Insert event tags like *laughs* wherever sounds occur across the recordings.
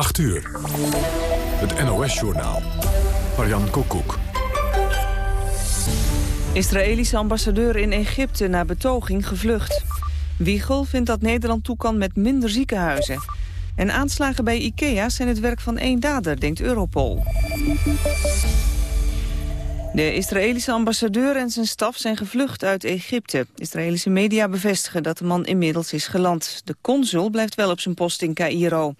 8 uur. Het NOS-journaal. Marian Koekoek. Israëlische ambassadeur in Egypte na betoging gevlucht. Wiegel vindt dat Nederland toe kan met minder ziekenhuizen. En aanslagen bij IKEA zijn het werk van één dader, denkt Europol. De Israëlische ambassadeur en zijn staf zijn gevlucht uit Egypte. Israëlische media bevestigen dat de man inmiddels is geland. De consul blijft wel op zijn post in Cairo.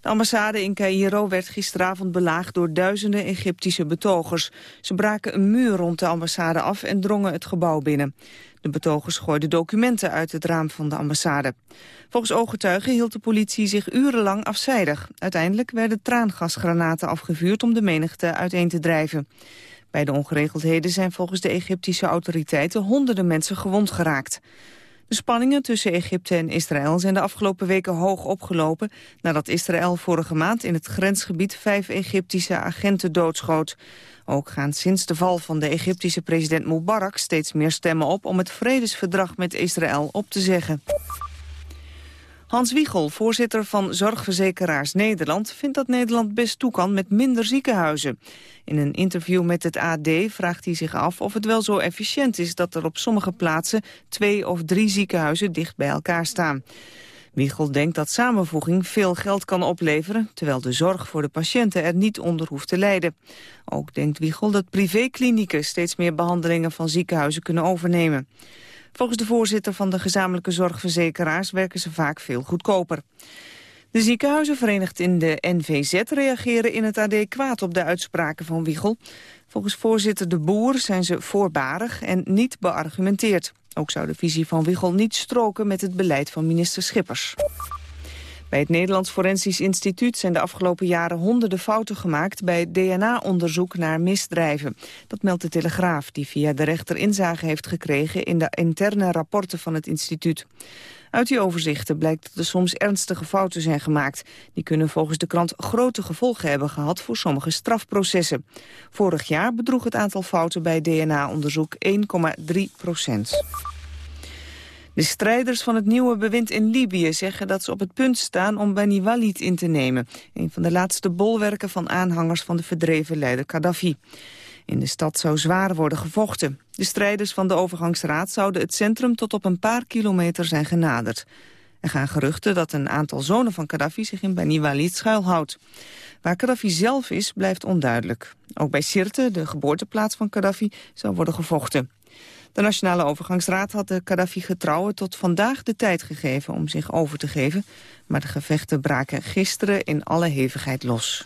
De ambassade in Cairo werd gisteravond belaagd door duizenden Egyptische betogers. Ze braken een muur rond de ambassade af en drongen het gebouw binnen. De betogers gooiden documenten uit het raam van de ambassade. Volgens ooggetuigen hield de politie zich urenlang afzijdig. Uiteindelijk werden traangasgranaten afgevuurd om de menigte uiteen te drijven. Bij de ongeregeldheden zijn volgens de Egyptische autoriteiten honderden mensen gewond geraakt. De spanningen tussen Egypte en Israël zijn de afgelopen weken hoog opgelopen... nadat Israël vorige maand in het grensgebied vijf Egyptische agenten doodschoot. Ook gaan sinds de val van de Egyptische president Mubarak steeds meer stemmen op... om het vredesverdrag met Israël op te zeggen. Hans Wiegel, voorzitter van Zorgverzekeraars Nederland... vindt dat Nederland best toe kan met minder ziekenhuizen. In een interview met het AD vraagt hij zich af of het wel zo efficiënt is... dat er op sommige plaatsen twee of drie ziekenhuizen dicht bij elkaar staan. Wiegel denkt dat samenvoeging veel geld kan opleveren... terwijl de zorg voor de patiënten er niet onder hoeft te lijden. Ook denkt Wiegel dat privéklinieken steeds meer behandelingen van ziekenhuizen kunnen overnemen. Volgens de voorzitter van de gezamenlijke zorgverzekeraars werken ze vaak veel goedkoper. De ziekenhuizen verenigd in de NVZ reageren in het AD kwaad op de uitspraken van Wiegel. Volgens voorzitter De Boer zijn ze voorbarig en niet beargumenteerd. Ook zou de visie van Wiegel niet stroken met het beleid van minister Schippers. Bij het Nederlands Forensisch Instituut zijn de afgelopen jaren honderden fouten gemaakt bij DNA-onderzoek naar misdrijven. Dat meldt de Telegraaf, die via de rechter inzage heeft gekregen in de interne rapporten van het instituut. Uit die overzichten blijkt dat er soms ernstige fouten zijn gemaakt. Die kunnen volgens de krant grote gevolgen hebben gehad voor sommige strafprocessen. Vorig jaar bedroeg het aantal fouten bij DNA-onderzoek 1,3 procent. De strijders van het nieuwe bewind in Libië zeggen dat ze op het punt staan om Bani Walid in te nemen. Een van de laatste bolwerken van aanhangers van de verdreven leider Gaddafi. In de stad zou zwaar worden gevochten. De strijders van de overgangsraad zouden het centrum tot op een paar kilometer zijn genaderd. Er gaan geruchten dat een aantal zonen van Gaddafi zich in Bani Walid schuilhoudt. Waar Gaddafi zelf is, blijft onduidelijk. Ook bij Sirte, de geboorteplaats van Gaddafi, zou worden gevochten. De Nationale Overgangsraad had de Gaddafi-getrouwen tot vandaag de tijd gegeven om zich over te geven. Maar de gevechten braken gisteren in alle hevigheid los.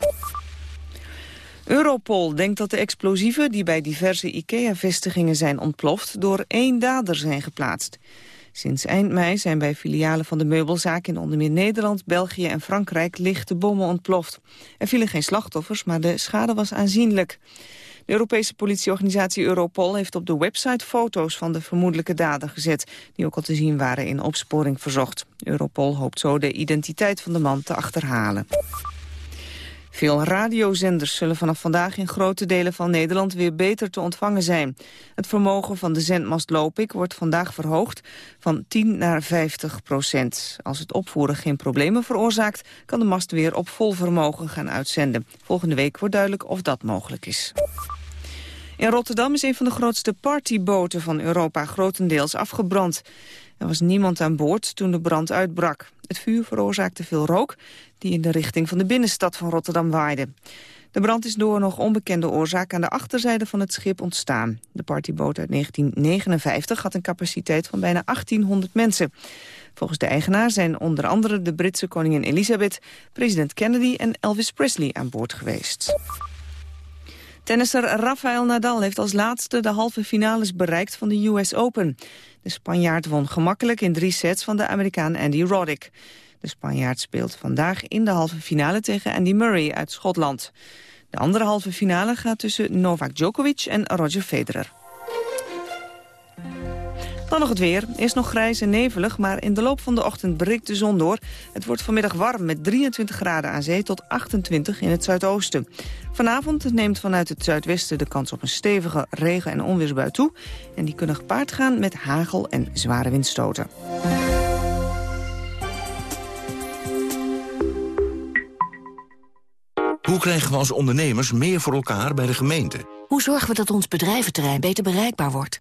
Europol denkt dat de explosieven die bij diverse IKEA-vestigingen zijn ontploft door één dader zijn geplaatst. Sinds eind mei zijn bij filialen van de meubelzaak in onder meer Nederland, België en Frankrijk lichte bommen ontploft. Er vielen geen slachtoffers, maar de schade was aanzienlijk. De Europese politieorganisatie Europol heeft op de website foto's van de vermoedelijke dader gezet, die ook al te zien waren in opsporing verzocht. Europol hoopt zo de identiteit van de man te achterhalen. Veel radiozenders zullen vanaf vandaag in grote delen van Nederland weer beter te ontvangen zijn. Het vermogen van de zendmast Lopik wordt vandaag verhoogd van 10 naar 50 procent. Als het opvoeren geen problemen veroorzaakt, kan de mast weer op vol vermogen gaan uitzenden. Volgende week wordt duidelijk of dat mogelijk is. In Rotterdam is een van de grootste partyboten van Europa grotendeels afgebrand. Er was niemand aan boord toen de brand uitbrak. Het vuur veroorzaakte veel rook die in de richting van de binnenstad van Rotterdam waaide. De brand is door nog onbekende oorzaak aan de achterzijde van het schip ontstaan. De partyboot uit 1959 had een capaciteit van bijna 1800 mensen. Volgens de eigenaar zijn onder andere de Britse koningin Elizabeth, president Kennedy en Elvis Presley aan boord geweest. Tennisser Rafael Nadal heeft als laatste de halve finales bereikt van de US Open. De Spanjaard won gemakkelijk in drie sets van de Amerikaan Andy Roddick. De Spanjaard speelt vandaag in de halve finale tegen Andy Murray uit Schotland. De andere halve finale gaat tussen Novak Djokovic en Roger Federer. Dan nog het weer. Is nog grijs en nevelig, maar in de loop van de ochtend breekt de zon door. Het wordt vanmiddag warm met 23 graden aan zee tot 28 in het zuidoosten. Vanavond neemt vanuit het zuidwesten de kans op een stevige regen- en onweersbui toe. En die kunnen gepaard gaan met hagel en zware windstoten. Hoe krijgen we als ondernemers meer voor elkaar bij de gemeente? Hoe zorgen we dat ons bedrijventerrein beter bereikbaar wordt?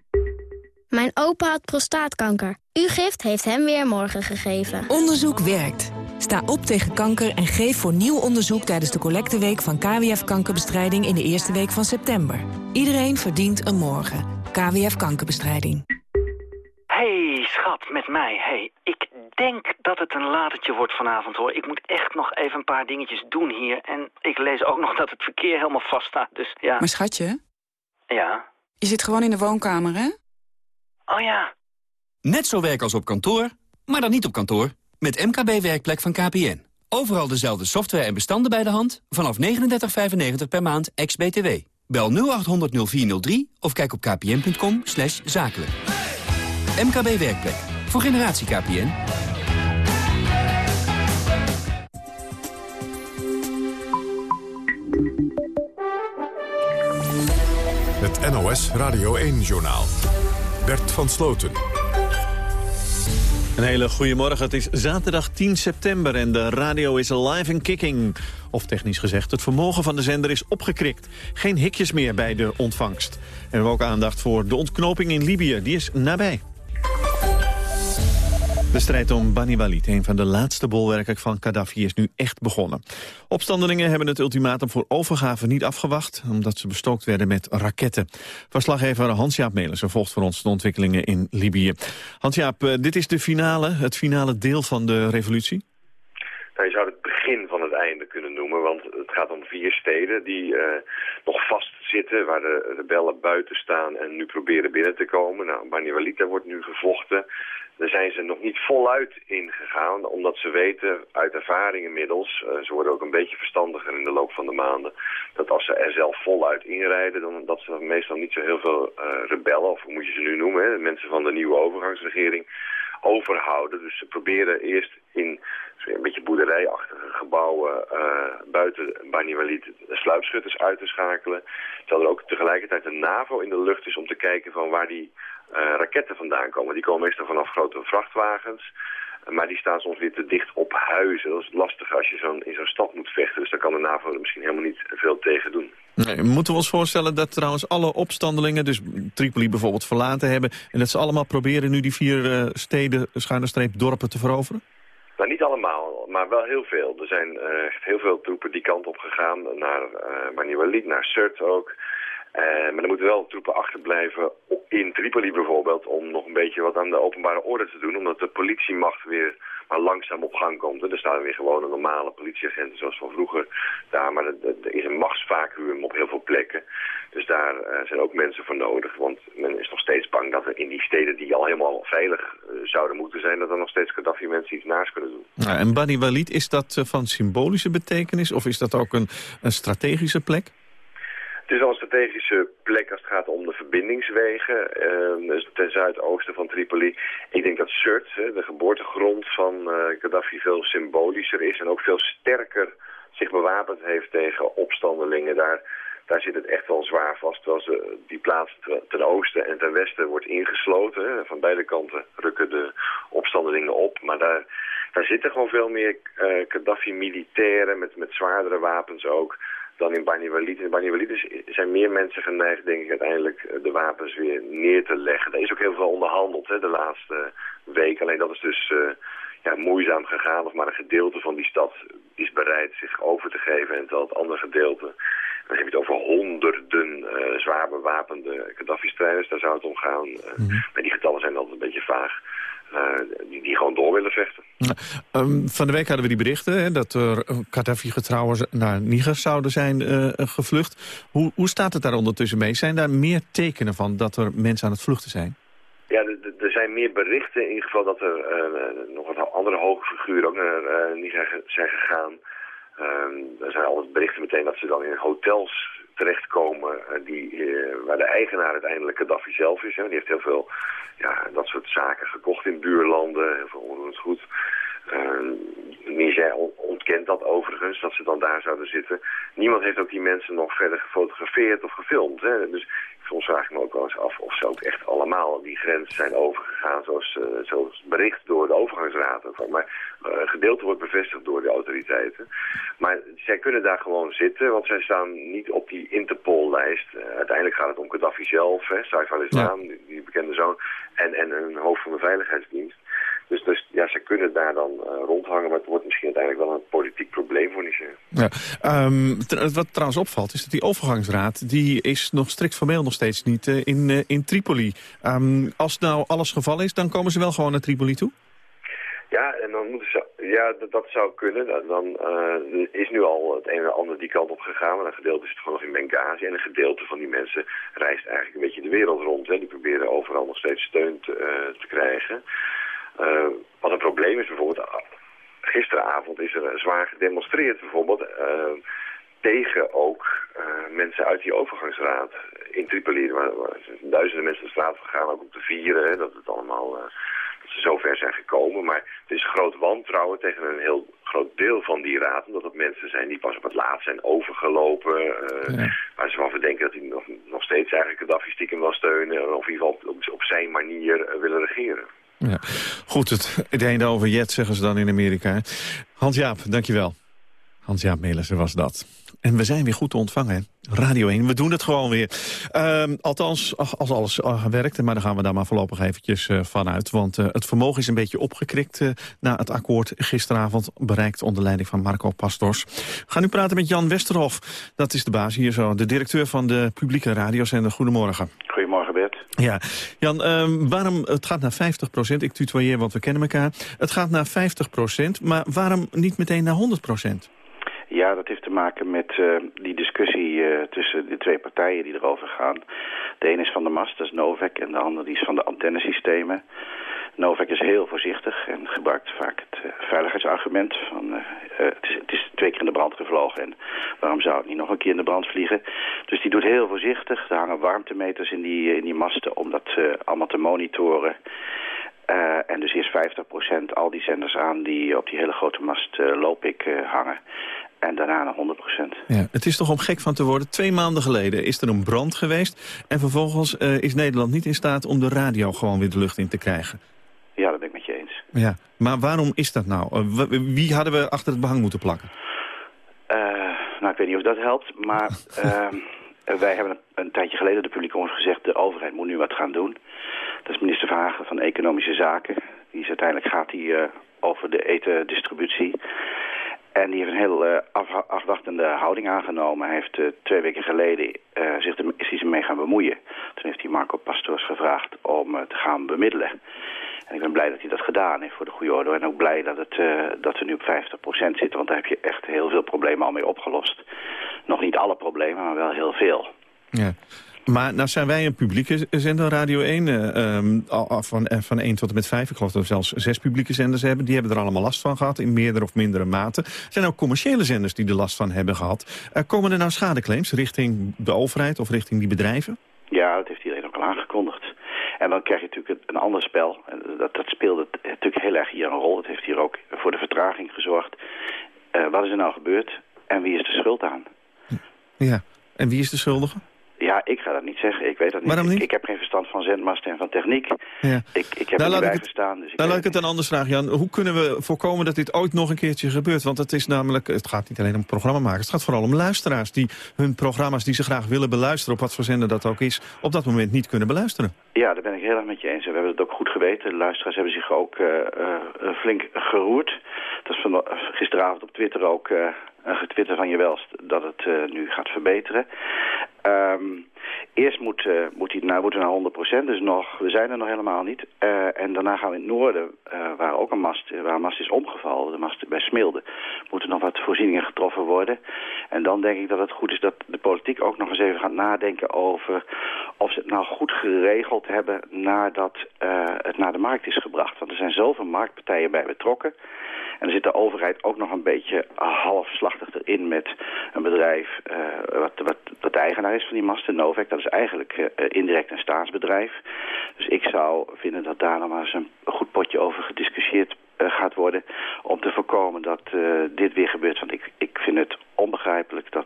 Mijn opa had prostaatkanker. Uw gift heeft hem weer morgen gegeven. Onderzoek werkt. Sta op tegen kanker en geef voor nieuw onderzoek tijdens de collecteweek van KWF Kankerbestrijding in de eerste week van september. Iedereen verdient een morgen. KWF Kankerbestrijding. Hey, schat, met mij. Hey, ik denk dat het een latertje wordt vanavond, hoor. Ik moet echt nog even een paar dingetjes doen hier. En ik lees ook nog dat het verkeer helemaal vast staat, dus ja. Maar schatje? Ja? Je zit gewoon in de woonkamer, hè? Oh ja. Net zo werk als op kantoor, maar dan niet op kantoor. Met MKB Werkplek van KPN. Overal dezelfde software en bestanden bij de hand. Vanaf 39,95 per maand, ex-BTW. Bel 0800 0403 of kijk op kpn.com zakelijk. MKB Werkplek. Voor generatie KPN. Het NOS Radio 1-journaal. Bert van Sloten. Een hele goede morgen. Het is zaterdag 10 september en de radio is live and kicking. Of technisch gezegd, het vermogen van de zender is opgekrikt. Geen hikjes meer bij de ontvangst. En we hebben ook aandacht voor de ontknoping in Libië. Die is nabij. De strijd om Bani Walid, een van de laatste bolwerken van Gaddafi, is nu echt begonnen. Opstandelingen hebben het ultimatum voor overgave niet afgewacht... omdat ze bestookt werden met raketten. Verslaggever Hans-Jaap Melissen volgt voor ons de ontwikkelingen in Libië. Hans-Jaap, eh, dit is de finale, het finale deel van de revolutie? Nou, je zou het begin van het einde kunnen noemen, want het gaat om vier steden die uh, nog vastzitten, waar de rebellen buiten staan en nu proberen binnen te komen. Nou, Bani Walid, daar wordt nu gevochten. Daar zijn ze nog niet voluit ingegaan, omdat ze weten uit ervaring inmiddels, uh, ze worden ook een beetje verstandiger in de loop van de maanden, dat als ze er zelf voluit inrijden, dan dat ze meestal niet zo heel veel uh, rebellen, of hoe moet je ze nu noemen, hè, mensen van de nieuwe overgangsregering, overhouden. Dus ze proberen eerst in een beetje boerderijachtige gebouwen uh, buiten Walid sluipschutters uit te schakelen. Terwijl er ook tegelijkertijd een NAVO in de lucht is om te kijken van waar die raketten vandaan komen. Die komen meestal vanaf grote vrachtwagens. Maar die staan soms weer te dicht op huizen. Dat is lastig als je zo in zo'n stad moet vechten. Dus daar kan de NAVO er misschien helemaal niet veel tegen doen. Nee, moeten we ons voorstellen dat trouwens alle opstandelingen... dus Tripoli bijvoorbeeld verlaten hebben... en dat ze allemaal proberen nu die vier uh, steden, schuine streep, dorpen te veroveren? Nou, niet allemaal, maar wel heel veel. Er zijn uh, echt heel veel troepen die kant op gegaan. Naar uh, naar Sirte ook. Uh, maar er moeten wel troepen achterblijven in Tripoli bijvoorbeeld... om nog een beetje wat aan de openbare orde te doen. Omdat de politiemacht weer maar langzaam op gang komt. Er staan weer gewone normale politieagenten zoals van vroeger daar. Maar er is een machtsvacuum op heel veel plekken. Dus daar uh, zijn ook mensen voor nodig. Want men is nog steeds bang dat er in die steden die al helemaal veilig uh, zouden moeten zijn... dat er nog steeds Gaddafi mensen iets naast kunnen doen. Ja, en Bani Walid, is dat van symbolische betekenis of is dat ook een, een strategische plek? Het is al een strategische plek als het gaat om de verbindingswegen, uh, dus ten zuidoosten van Tripoli. Ik denk dat Sirte, de geboortegrond van uh, Gaddafi, veel symbolischer is en ook veel sterker zich bewapend heeft tegen opstandelingen. Daar, daar zit het echt wel zwaar vast, terwijl die plaats ten oosten en ten westen wordt ingesloten. Van beide kanten rukken de opstandelingen op, maar daar, daar zitten gewoon veel meer uh, Gaddafi-militairen met, met zwaardere wapens ook dan in Bani. In Bani zijn meer mensen geneigd, denk ik, uiteindelijk de wapens weer neer te leggen. Er is ook heel veel onderhandeld hè, de laatste week. Alleen dat is dus uh, ja, moeizaam gegaan. Of maar een gedeelte van die stad is bereid zich over te geven. En terwijl het andere gedeelte, dan heb je het over honderden zwaar bewapende Gaddafi-strijders. Daar zou het om gaan. Mm -hmm. Maar die getallen zijn altijd een beetje vaag. Uh, die, die gewoon door willen vechten. Um, van de week hadden we die berichten hè, dat er Gaddafi-getrouwen naar Niger zouden zijn uh, gevlucht. Hoe, hoe staat het daar ondertussen mee? Zijn daar meer tekenen van dat er mensen aan het vluchten zijn? Ja, er zijn meer berichten in ieder geval dat er uh, nog wat andere hoge figuren ook naar Niger zijn gegaan. Ehm, er zijn altijd berichten meteen dat ze dan in hotels terechtkomen die, uh, waar de eigenaar uiteindelijk Gaddafi zelf is. Hè. Die heeft heel veel ja, dat soort zaken gekocht in buurlanden, heel veel onroerend goed. Uh, kent dat overigens, dat ze dan daar zouden zitten. Niemand heeft ook die mensen nog verder gefotografeerd of gefilmd. Hè? Dus soms vraag ik me ook wel eens af of ze ook echt allemaal die grens zijn overgegaan zoals, uh, zoals bericht door de overgangsraad. Maar uh, een gedeelte wordt bevestigd door de autoriteiten. Maar zij kunnen daar gewoon zitten, want zij staan niet op die Interpol-lijst. Uh, uiteindelijk gaat het om Gaddafi zelf, Saif al-Islam, ja. die, die, bekende zoon, en, en een hoofd van de veiligheidsdienst. Dus, dus ja, ze kunnen daar dan uh, rondhangen, maar het wordt misschien uiteindelijk wel een politiek probleem voor Niger. Ja, um, wat trouwens opvalt is dat die overgangsraad, die is nog strikt formeel nog steeds niet uh, in, in Tripoli. Um, als nou alles geval is, dan komen ze wel gewoon naar Tripoli toe? Ja, en dan moeten ze, ja, dat, dat zou kunnen. Dan uh, is nu al het een en ander die kant op gegaan. Maar een gedeelte zit gewoon nog in Benghazi. En een gedeelte van die mensen reist eigenlijk een beetje de wereld rond. Hè. Die proberen overal nog steeds steun te, uh, te krijgen. Uh, wat een probleem is bijvoorbeeld, gisteravond is er zwaar gedemonstreerd bijvoorbeeld uh, tegen ook uh, mensen uit die overgangsraad in Tripoli. Waar, waar duizenden mensen de straat gegaan ook om te vieren hè, dat het allemaal dat ze zover zijn gekomen. Maar het is groot wantrouwen tegen een heel groot deel van die raad. Omdat het mensen zijn die pas op het laatst zijn overgelopen. Ja. Waar ze van verdenken dat die nog, nog steeds eigenlijk Gaddafi stiekem wel steunen. Of in ieder geval op, op zijn manier willen regeren. Ja. Goed, het, einde over jet zeggen ze dan in Amerika. Hans-Jaap, dankjewel. Hans-Jaap Melissen was dat. En we zijn weer goed te ontvangen, Radio 1. We doen het gewoon weer. Uh, althans, als alles uh, werkt. Maar dan gaan we daar maar voorlopig eventjes uh, vanuit. Want uh, het vermogen is een beetje opgekrikt... na het akkoord gisteravond bereikt onder leiding van Marco Pastors. We gaan nu praten met Jan Westerhof. Dat is de baas hier zo. De directeur van de publieke radiozender. Goedemorgen. Goedemorgen, Ja, Jan, uh, waarom, het gaat naar 50 procent. Ik tutoieer, want we kennen elkaar. Het gaat naar 50 procent, maar waarom niet meteen naar 100 procent? Ja, dat heeft te maken met uh, die discussie uh, tussen de twee partijen die erover gaan. De ene is van de mast, dat is Novak, en de andere die is van de antennesystemen. Novak is heel voorzichtig en gebruikt vaak het uh, veiligheidsargument van het is, het, is, twee keer in de brand gevlogen en waarom zou het niet nog een keer in de brand vliegen. Dus die doet heel voorzichtig. Er hangen warmtemeters in die, in die masten om dat allemaal te monitoren. En dus eerst 50% al die zenders aan die op die hele grote mast Lopik uh, hangen. En daarna naar 100%. Ja, het is toch om gek van te worden. Twee maanden geleden is er een brand geweest. En vervolgens is Nederland niet in staat om de radio gewoon weer de lucht in te krijgen. Ja, dat ben ik met je eens. Ja, maar waarom is dat nou? wie hadden we achter het behang moeten plakken? nou, ik weet niet of dat helpt. Maar *laughs* ehm, wij hebben een, een tijdje geleden de publieke omroep gezegd... de overheid moet nu wat gaan doen. Dat is minister Verhagen van Economische Zaken. Die is uiteindelijk gaat die, uh, over de etendistributie. En die heeft een heel uh, af, afwachtende houding aangenomen. Hij heeft uh, twee weken geleden zich er, is hij mee gaan bemoeien. Toen heeft hij Marco Pastors gevraagd om te gaan bemiddelen. En ik ben blij dat hij dat gedaan heeft voor de goede orde. En ook blij dat, het, dat we nu op 50% zitten. Want daar heb je echt heel veel problemen al mee opgelost. Nog niet alle problemen, maar wel heel veel. Ja. Maar nou zijn wij een publieke zender, Radio 1, uh, um, van, van 1 tot en met 5. Ik geloof dat we zelfs zes publieke zenders hebben. Die hebben er allemaal last van gehad, in meerdere of mindere mate. Er zijn ook commerciële zenders die er last van hebben gehad. Uh, komen er nou schadeclaims richting de overheid of richting die bedrijven? Ja, dat heeft iedereen ook al aangekondigd. En dan krijg je natuurlijk een ander spel. Dat, dat speelde natuurlijk heel erg hier een rol. Het heeft hier ook voor de vertraging gezorgd. Uh, wat is er nou gebeurd en wie is de schuld aan? Ja, en wie is de schuldige? Ja, ik ga dat niet zeggen. Ik weet dat niet. Waarom niet? Ik, ik heb geen verstand van zendmasten en van techniek. Ja. Ik, ik heb nou, er niet bij het, gestaan. Dus ik nou, laat ik het een anders vragen, Jan. Hoe kunnen we voorkomen dat dit ooit nog een keertje gebeurt? Want het is namelijk, het gaat niet alleen om programmamakers. Het gaat vooral om luisteraars die hun programma's die ze graag willen beluisteren... op wat voor zender dat ook is, op dat moment niet kunnen beluisteren. Ja, daar ben ik heel erg met je eens. We hebben het ook goed geweten. De luisteraars hebben zich ook uh, uh, flink geroerd. Dat is van, gisteravond op Twitter ook uh, getwitterd van je welst dat het nu gaat verbeteren. Um, Eerst moet, uh, moet nou, moeten naar 100%, dus nog, we zijn er nog helemaal niet. Uh, en daarna gaan we in het noorden, uh, waar ook een mast, waar een mast is omgevallen, de mast bij Smilde, moeten nog wat voorzieningen getroffen worden. En dan denk ik dat het goed is dat de politiek ook nog eens even gaat nadenken over of ze het nou goed geregeld hebben nadat het naar de markt is gebracht. Want er zijn zoveel marktpartijen bij betrokken. En er zit de overheid ook nog een beetje halfslachtig erin met een bedrijf wat, wat, wat de eigenaar is van die masten, Dat is eigenlijk uh, indirect een staatsbedrijf. Dus ik zou vinden dat daar nog maar eens een goed potje over gediscussieerd uh, gaat worden. om te voorkomen dat dit weer gebeurt. Want ik, ik vind het onbegrijpelijk dat,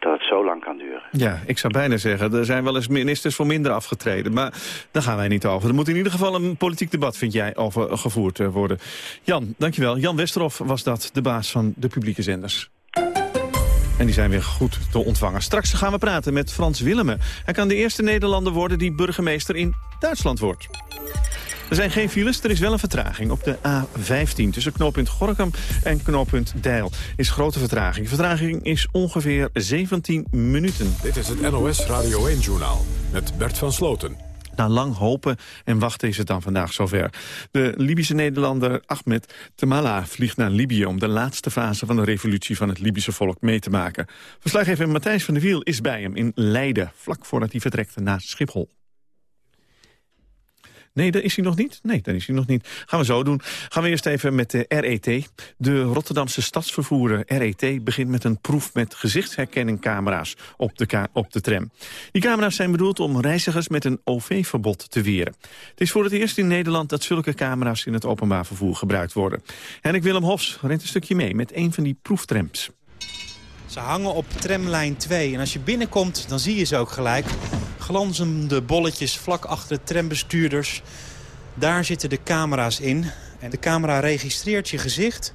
dat het zo lang kan duren. Ja, ik zou bijna zeggen, er zijn wel eens ministers voor minder afgetreden. Maar daar gaan wij niet over. Er moet in ieder geval een politiek debat, vind jij, over gevoerd worden. Jan, dankjewel. Jan Westerhof was dat, de baas van de publieke zenders. En die zijn weer goed te ontvangen. Straks gaan we praten met Frans Willemen. Hij kan de eerste Nederlander worden die burgemeester in Duitsland wordt. Er zijn geen files, er is wel een vertraging. Op de A15 tussen knooppunt Gorkum en knooppunt Deil is grote vertraging. Vertraging is ongeveer 17 minuten. Dit is het NOS Radio 1-journaal met Bert van Sloten. Na lang hopen en wachten is het dan vandaag zover. De Libische Nederlander Ahmed Temala vliegt naar Libië... om de laatste fase van de revolutie van het Libische volk mee te maken. Verslaggever Matthijs van der Wiel is bij hem in Leiden... vlak voordat hij vertrekt naar Schiphol. Nee, dat is hij nog niet? Nee, dat is hij nog niet. Gaan we zo doen. Gaan we eerst even met de RET. De Rotterdamse stadsvervoerder RET begint met een proef met gezichtsherkenningcamera's op de, op de tram. Die camera's zijn bedoeld om reizigers met een OV-verbod te weren. Het is voor het eerst in Nederland dat zulke camera's in het openbaar vervoer gebruikt worden. Henrik Willem Hofs rent een stukje mee met een van die proeftrams. Ze hangen op tramlijn 2 en als je binnenkomt dan zie je ze ook gelijk. Glanzende bolletjes vlak achter de trambestuurders. Daar zitten de camera's in. En de camera registreert je gezicht.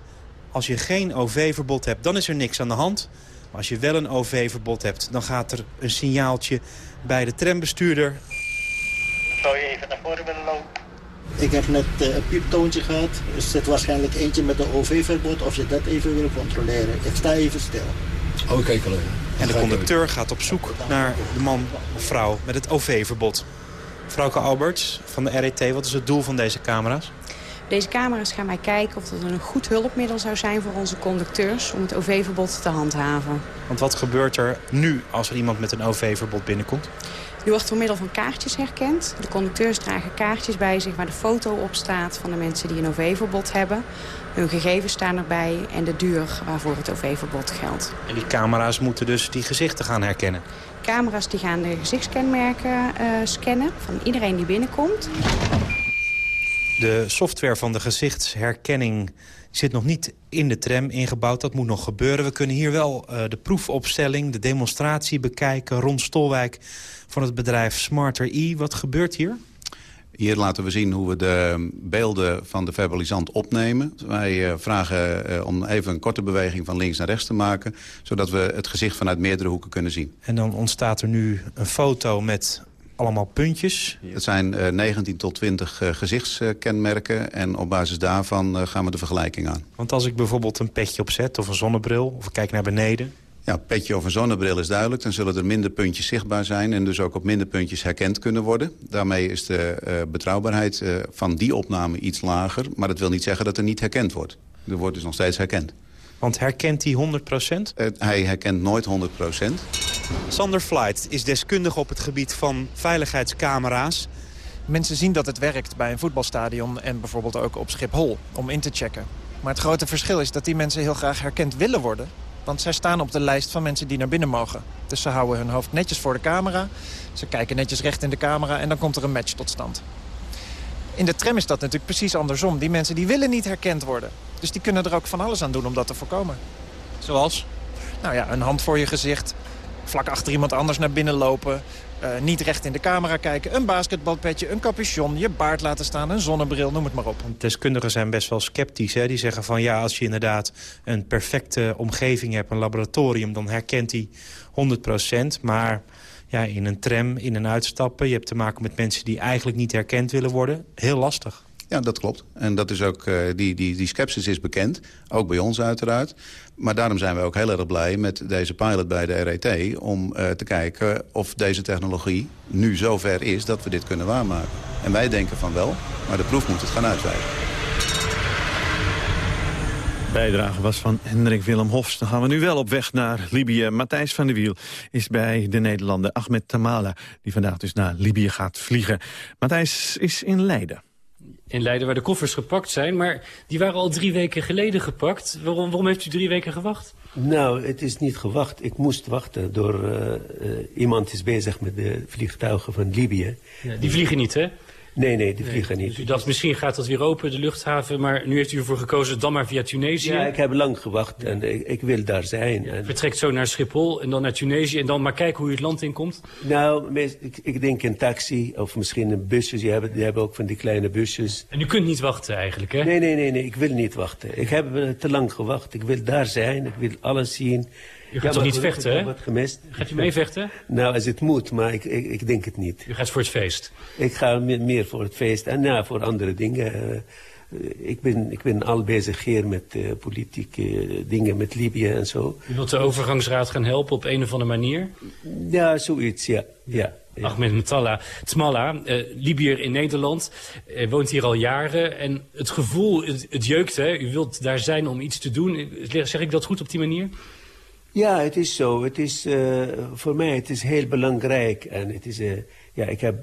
Als je geen OV-verbod hebt, dan is er niks aan de hand. Maar als je wel een OV-verbod hebt, dan gaat er een signaaltje bij de trambestuurder. Zou je even naar voren willen lopen? Ik heb net uh, een pieptoontje gehad. Er zit waarschijnlijk eentje met een OV-verbod. Of je dat even wil controleren. Ik sta even stil. Oké, collega. En de conducteur gaat op zoek naar de man of vrouw met het OV-verbod. Vrouwke Alberts van de RET, wat is het doel van deze camera's? Deze camera's gaan mij kijken of dat een goed hulpmiddel zou zijn voor onze conducteurs om het OV-verbod te handhaven. Want wat gebeurt er nu als er iemand met een OV-verbod binnenkomt? Die wordt door middel van kaartjes herkend. De conducteurs dragen kaartjes bij zich waar de foto op staat van de mensen die een OV-verbod hebben. Hun gegevens staan erbij en de duur waarvoor het OV-verbod geldt. En die camera's moeten dus die gezichten gaan herkennen? Camera's die gaan de gezichtskenmerken uh, scannen van iedereen die binnenkomt. De software van de gezichtsherkenning zit nog niet in de tram ingebouwd. Dat moet nog gebeuren. We kunnen hier wel uh, de proefopstelling, de demonstratie bekijken. Ron Stolwijk van het bedrijf Smarter E. Wat gebeurt hier? Hier laten we zien hoe we de beelden van de verbalisant opnemen. Wij uh, vragen uh, om even een korte beweging van links naar rechts te maken... zodat we het gezicht vanuit meerdere hoeken kunnen zien. En dan ontstaat er nu een foto met allemaal puntjes. Het zijn uh, 19 tot 20 gezichtskenmerken en op basis daarvan gaan we de vergelijking aan. Want als ik bijvoorbeeld een petje opzet of een zonnebril of ik kijk naar beneden... Ja, petje of een zonnebril is duidelijk. Dan zullen er minder puntjes zichtbaar zijn... en dus ook op minder puntjes herkend kunnen worden. Daarmee is de uh, betrouwbaarheid uh, van die opname iets lager. Maar dat wil niet zeggen dat er niet herkend wordt. Er wordt dus nog steeds herkend. Want herkent hij 100 procent? Uh, hij herkent nooit 100 procent. Sander Flight is deskundige op het gebied van veiligheidscamera's. Mensen zien dat het werkt bij een voetbalstadion en bijvoorbeeld ook op Schiphol om in te checken. Maar het grote verschil is dat die mensen heel graag herkend willen worden want zij staan op de lijst van mensen die naar binnen mogen. Dus ze houden hun hoofd netjes voor de camera. Ze kijken netjes recht in de camera en dan komt er een match tot stand. In de tram is dat natuurlijk precies andersom. Die mensen die willen niet herkend worden. Dus die kunnen er ook van alles aan doen om dat te voorkomen. Zoals? Nou ja, een hand voor je gezicht. Vlak achter iemand anders naar binnen lopen. Uh, niet recht in de camera kijken, een basketbalpetje, een capuchon, je baard laten staan, een zonnebril, noem het maar op. Deskundigen zijn best wel sceptisch. Hè? Die zeggen van ja, als je inderdaad een perfecte omgeving hebt, een laboratorium, dan herkent hij 100%. Maar ja, in een tram, in een uitstappen, je hebt te maken met mensen die eigenlijk niet herkend willen worden. Heel lastig. Ja, dat klopt. En dat is ook, uh, die, die, die is bekend. Ook bij ons uiteraard. Maar daarom zijn we ook heel erg blij met deze pilot bij de RET... om uh, te kijken of deze technologie nu zover is dat we dit kunnen waarmaken. En wij denken van wel, maar de proef moet het gaan uitwijzen. Bijdrage was van Hendrik Willem Hofs. Dan gaan we nu wel op weg naar Libië. Matthijs van der Wiel is bij de Nederlander Ahmed Tamala... die vandaag dus naar Libië gaat vliegen. Matthijs is in Leiden in Leiden waar de koffers gepakt zijn. Maar die waren al drie weken geleden gepakt. Waarom, waarom heeft u drie weken gewacht? Nou, het is niet gewacht. Ik moest wachten door... Uh, uh, iemand is bezig met de vliegtuigen van Libië. Ja, die vliegen niet, hè? Nee, nee, die vliegen niet. Dus misschien gaat dat weer open, de luchthaven. Maar nu heeft u ervoor gekozen, dan maar via Tunesië. Ja, ik heb lang gewacht en ik, ik wil daar zijn. En... Vertrekt zo naar Schiphol en dan naar Tunesië. En dan maar kijken hoe u het land inkomt. Nou, ik, ik denk een taxi of misschien een busje. Die hebben, die hebben ook van die kleine busjes. En u kunt niet wachten eigenlijk, hè? Nee, nee, nee, nee, ik wil niet wachten. Ik heb eh, te lang gewacht. Ik wil daar zijn, ik wil alles zien. U gaat Ja, toch niet vechten, hè? Wat gemist. Gaat u meevechten? Nou, als het moet, maar ik, ik, ik denk het niet. U gaat voor het feest? Ik ga me- meer voor het feest en ja, voor andere dingen. Eh, ik, ben, ik ben al bezig hier met eh, politieke dingen met Libië en zo. U wilt de overgangsraad gaan helpen op een of andere manier? Ja, zoiets, ja. ja. Ahmed Mtala, Tmalla, eh, Libiër in Nederland, eh, woont hier al jaren. En het gevoel, het, het jeukt, hè? U wilt daar zijn om iets te doen. Zeg ik dat goed op die manier? Ja, het is zo. Het is, eh, voor mij het is heel belangrijk. En het is, eh, ja, ik heb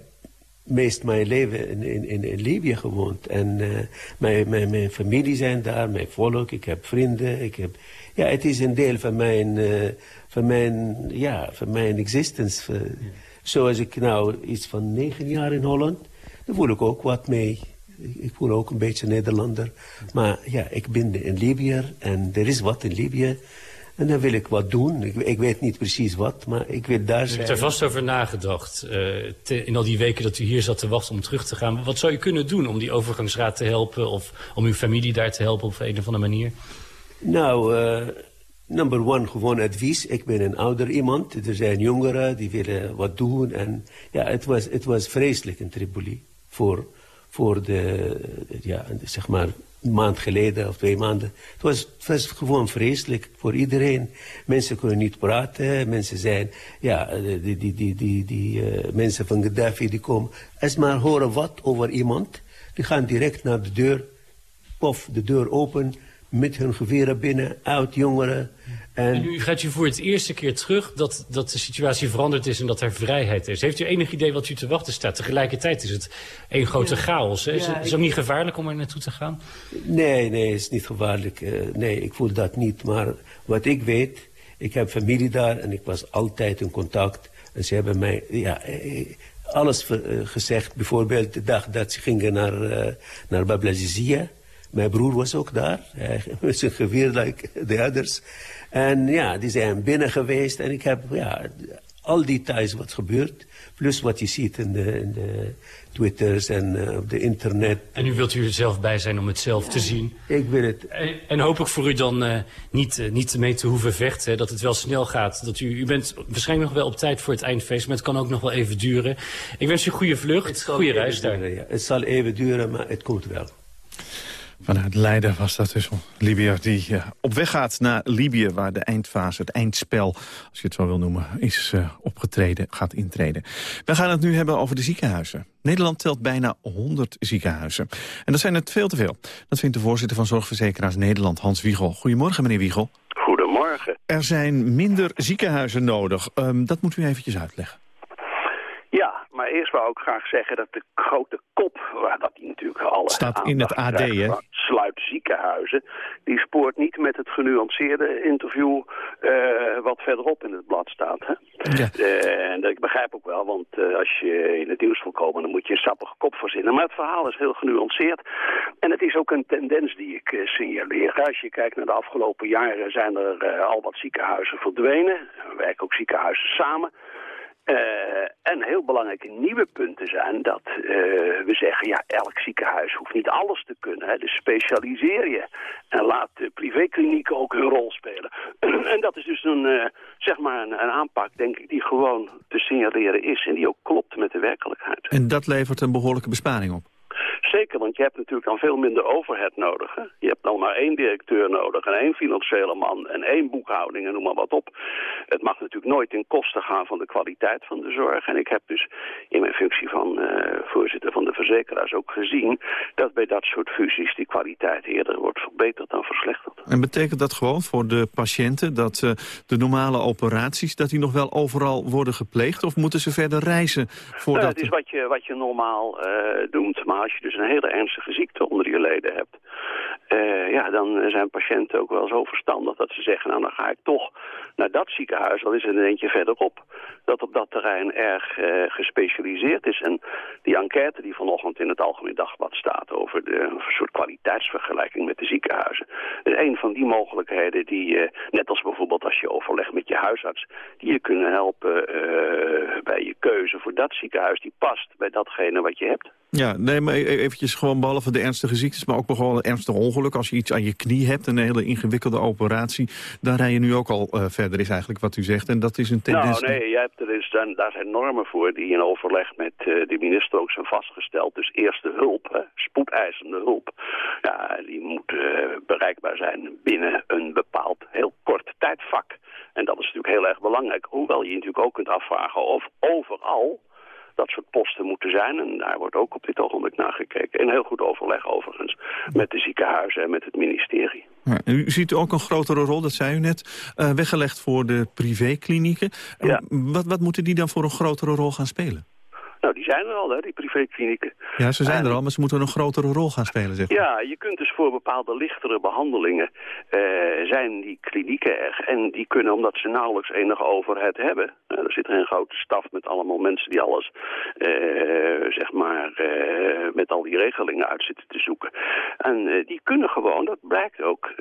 meest mijn leven in, in, in, Libië gewoond. En eh, mijn, mijn, mijn familie zijn daar, mijn volk, ik heb vrienden. Ik heb, ja, het is een deel van mijn, van mijn, ja, van mijn existence. Zoals ik nou iets van negen jaar in Holland, dan voel ik ook wat mee. Ik, ik voel ook een beetje Nederlander. Maar ja, ik ben een Libiër en er is wat in Libië. En dan wil ik wat doen. Ik, ik weet niet precies wat, maar ik wil daar zijn. heeft er vast over nagedacht eh, te- in al die weken dat u hier zat te wachten om terug te gaan. Wat zou u kunnen doen om die overgangsraad te helpen of om uw familie daar te helpen op een of andere manier? Nou, eh, number one, gewoon advies. Ik ben een ouder iemand. Er zijn jongeren die willen wat doen. En ja, het was, het was vreselijk in Tripoli. Voor, voor de, ja, zeg maar, een maand geleden of twee maanden. Het was, gewoon vreselijk voor iedereen. Mensen kunnen niet praten. Mensen zijn, ja, die, die, die, die, die, die eh, mensen van Gaddafi die komen. Als maar horen wat over iemand, die gaan direct naar de deur. Pof, de deur open, met hun geweren binnen, oud jongeren. En, En nu gaat u voor het eerste keer terug dat, dat de situatie veranderd is en dat er vrijheid is. Heeft u enig idee wat u te wachten staat? Tegelijkertijd is het één grote chaos. Hè? Is Ja, het is ik- ook niet gevaarlijk om er naartoe te gaan? Nee, nee, het is niet gevaarlijk. Eh, nee, ik voel dat niet. Maar wat ik weet, ik heb familie daar en ik was altijd in contact. En ze hebben mij ja, eh, alles ver- eh, gezegd. Bijvoorbeeld de dag dat ze gingen naar, eh naar Bablazizia. Mijn broer was ook daar, *laughs* met zijn geweer, like the others. En ja, die zijn binnen geweest en ik heb ja, al die details wat gebeurt. Plus wat je ziet in de, in de twitters en eh, op de internet. En u wilt u er zelf bij zijn om het zelf te zien? Ik wil het. En, en hoop ik voor u dan eh, niet, eh, niet mee te hoeven vechten, hè, dat het wel snel gaat. Dat u, u bent waarschijnlijk nog wel op tijd voor het eindfeest, maar het kan ook nog wel even duren. Ik wens u goede vlucht, goede reis daar. duren, ja. Het zal even duren, maar het komt wel. Vanuit Leiden was dat dus een Libiër die eh, op weg gaat naar Libië... waar de eindfase, het eindspel, als je het zo wil noemen, is eh, opgetreden, gaat intreden. We gaan het nu hebben over de ziekenhuizen. Nederland telt bijna 100 ziekenhuizen. En dat zijn het veel te veel. Dat vindt de voorzitter van Zorgverzekeraars Nederland, Hans Wiegel. Goedemorgen, meneer Wiegel. Goedemorgen. Er zijn minder ziekenhuizen nodig. Ehm, dat moet u eventjes uitleggen. Ja, maar eerst wou ik graag zeggen dat de grote kop, waar dat die natuurlijk alle Staat in het AD, hè? Sluit ziekenhuizen, die spoort niet met het genuanceerde interview eh, wat verderop in het blad staat. Hè? Eh, en dat, ik begrijp ook wel, want eh, als je in het nieuws wil komen, dan moet je een sappige kop verzinnen. Maar het verhaal is heel genuanceerd. En het is ook een tendens die ik signaleer. Als je kijkt naar de afgelopen jaren zijn er al wat ziekenhuizen verdwenen. Er werken ook ziekenhuizen samen. Eh, en heel belangrijke nieuwe punten zijn dat eh, we zeggen, ja, elk ziekenhuis hoeft niet alles te kunnen. Hè, dus specialiseer je en laat de privéklinieken ook hun rol spelen. *clears throat* en dat is dus een, eh, zeg maar een, een aanpak, denk ik, die gewoon te signaleren is en die ook klopt met de werkelijkheid. En dat levert een behoorlijke besparing op. Zeker, want je hebt natuurlijk dan veel minder overhead nodig. Hè? Je hebt dan maar één directeur nodig en één financiële man en één boekhouding en noem maar wat op. Het mag natuurlijk nooit ten koste gaan van de kwaliteit van de zorg. En ik heb dus in mijn functie van eh, voorzitter van de verzekeraars ook gezien dat bij dat soort fusies die kwaliteit eerder wordt verbeterd dan verslechterd. En betekent dat gewoon voor de patiënten dat eh, de normale operaties... dat die nog wel overal worden gepleegd? Of moeten ze verder reizen Nou, voordat... het is wat je, wat je normaal eh, doet. Maar als je dus een hele ernstige ziekte onder je leden hebt... eh, ja, dan zijn patiënten ook wel zo verstandig dat ze zeggen... nou, dan ga ik toch naar dat ziekenhuis, dat is er een eentje verderop... dat op dat terrein erg uh, gespecialiseerd is. En die enquête die vanochtend in het Algemeen Dagblad staat... over de een soort kwaliteitsvergelijking met de ziekenhuizen... is een van die mogelijkheden die, uh, net als bijvoorbeeld als je overlegt met je huisarts... die je kunnen helpen bij je keuze voor dat ziekenhuis... die past bij datgene wat je hebt. Ja, nee, maar e-, eventjes gewoon behalve de ernstige ziektes... maar ook gewoon een ernstig ongeluk. Als je iets aan je knie hebt, een hele ingewikkelde operatie... daar rij je nu ook al uh, verder, is eigenlijk wat u zegt. En dat is een tendens... Nou, nee, je hebt, er dan, daar zijn normen voor die in overleg met uh, de minister ook zijn vastgesteld. Dus eerste hulp, spoedeisende hulp, ja, die moet uh, bereikbaar zijn binnen een bepaald heel kort tijdvak. En dat is natuurlijk heel erg belangrijk. Hoewel je natuurlijk ook kunt afvragen of overal dat soort posten moeten zijn. En daar wordt ook op dit ogenblik naar gekeken. In heel goed overleg overigens met de ziekenhuizen en met het ministerie. Ja, u ziet ook een grotere rol, dat zei u net, uh, weggelegd voor de privéklinieken. Ja. Wat, wat moeten die dan voor een grotere rol gaan spelen? Nou, die zijn er al, hè, die privéklinieken. Ja, ze zijn er al, maar ze moeten een grotere rol gaan spelen, zeg Ja, je kunt dus voor bepaalde lichtere behandelingen uh, zijn die klinieken er. En die kunnen, omdat ze nauwelijks enige overheid hebben. Uh, er zit er een grote staf met allemaal mensen die alles, uh, zeg maar, met al die regelingen uit zitten te zoeken. En die kunnen gewoon, dat blijkt ook,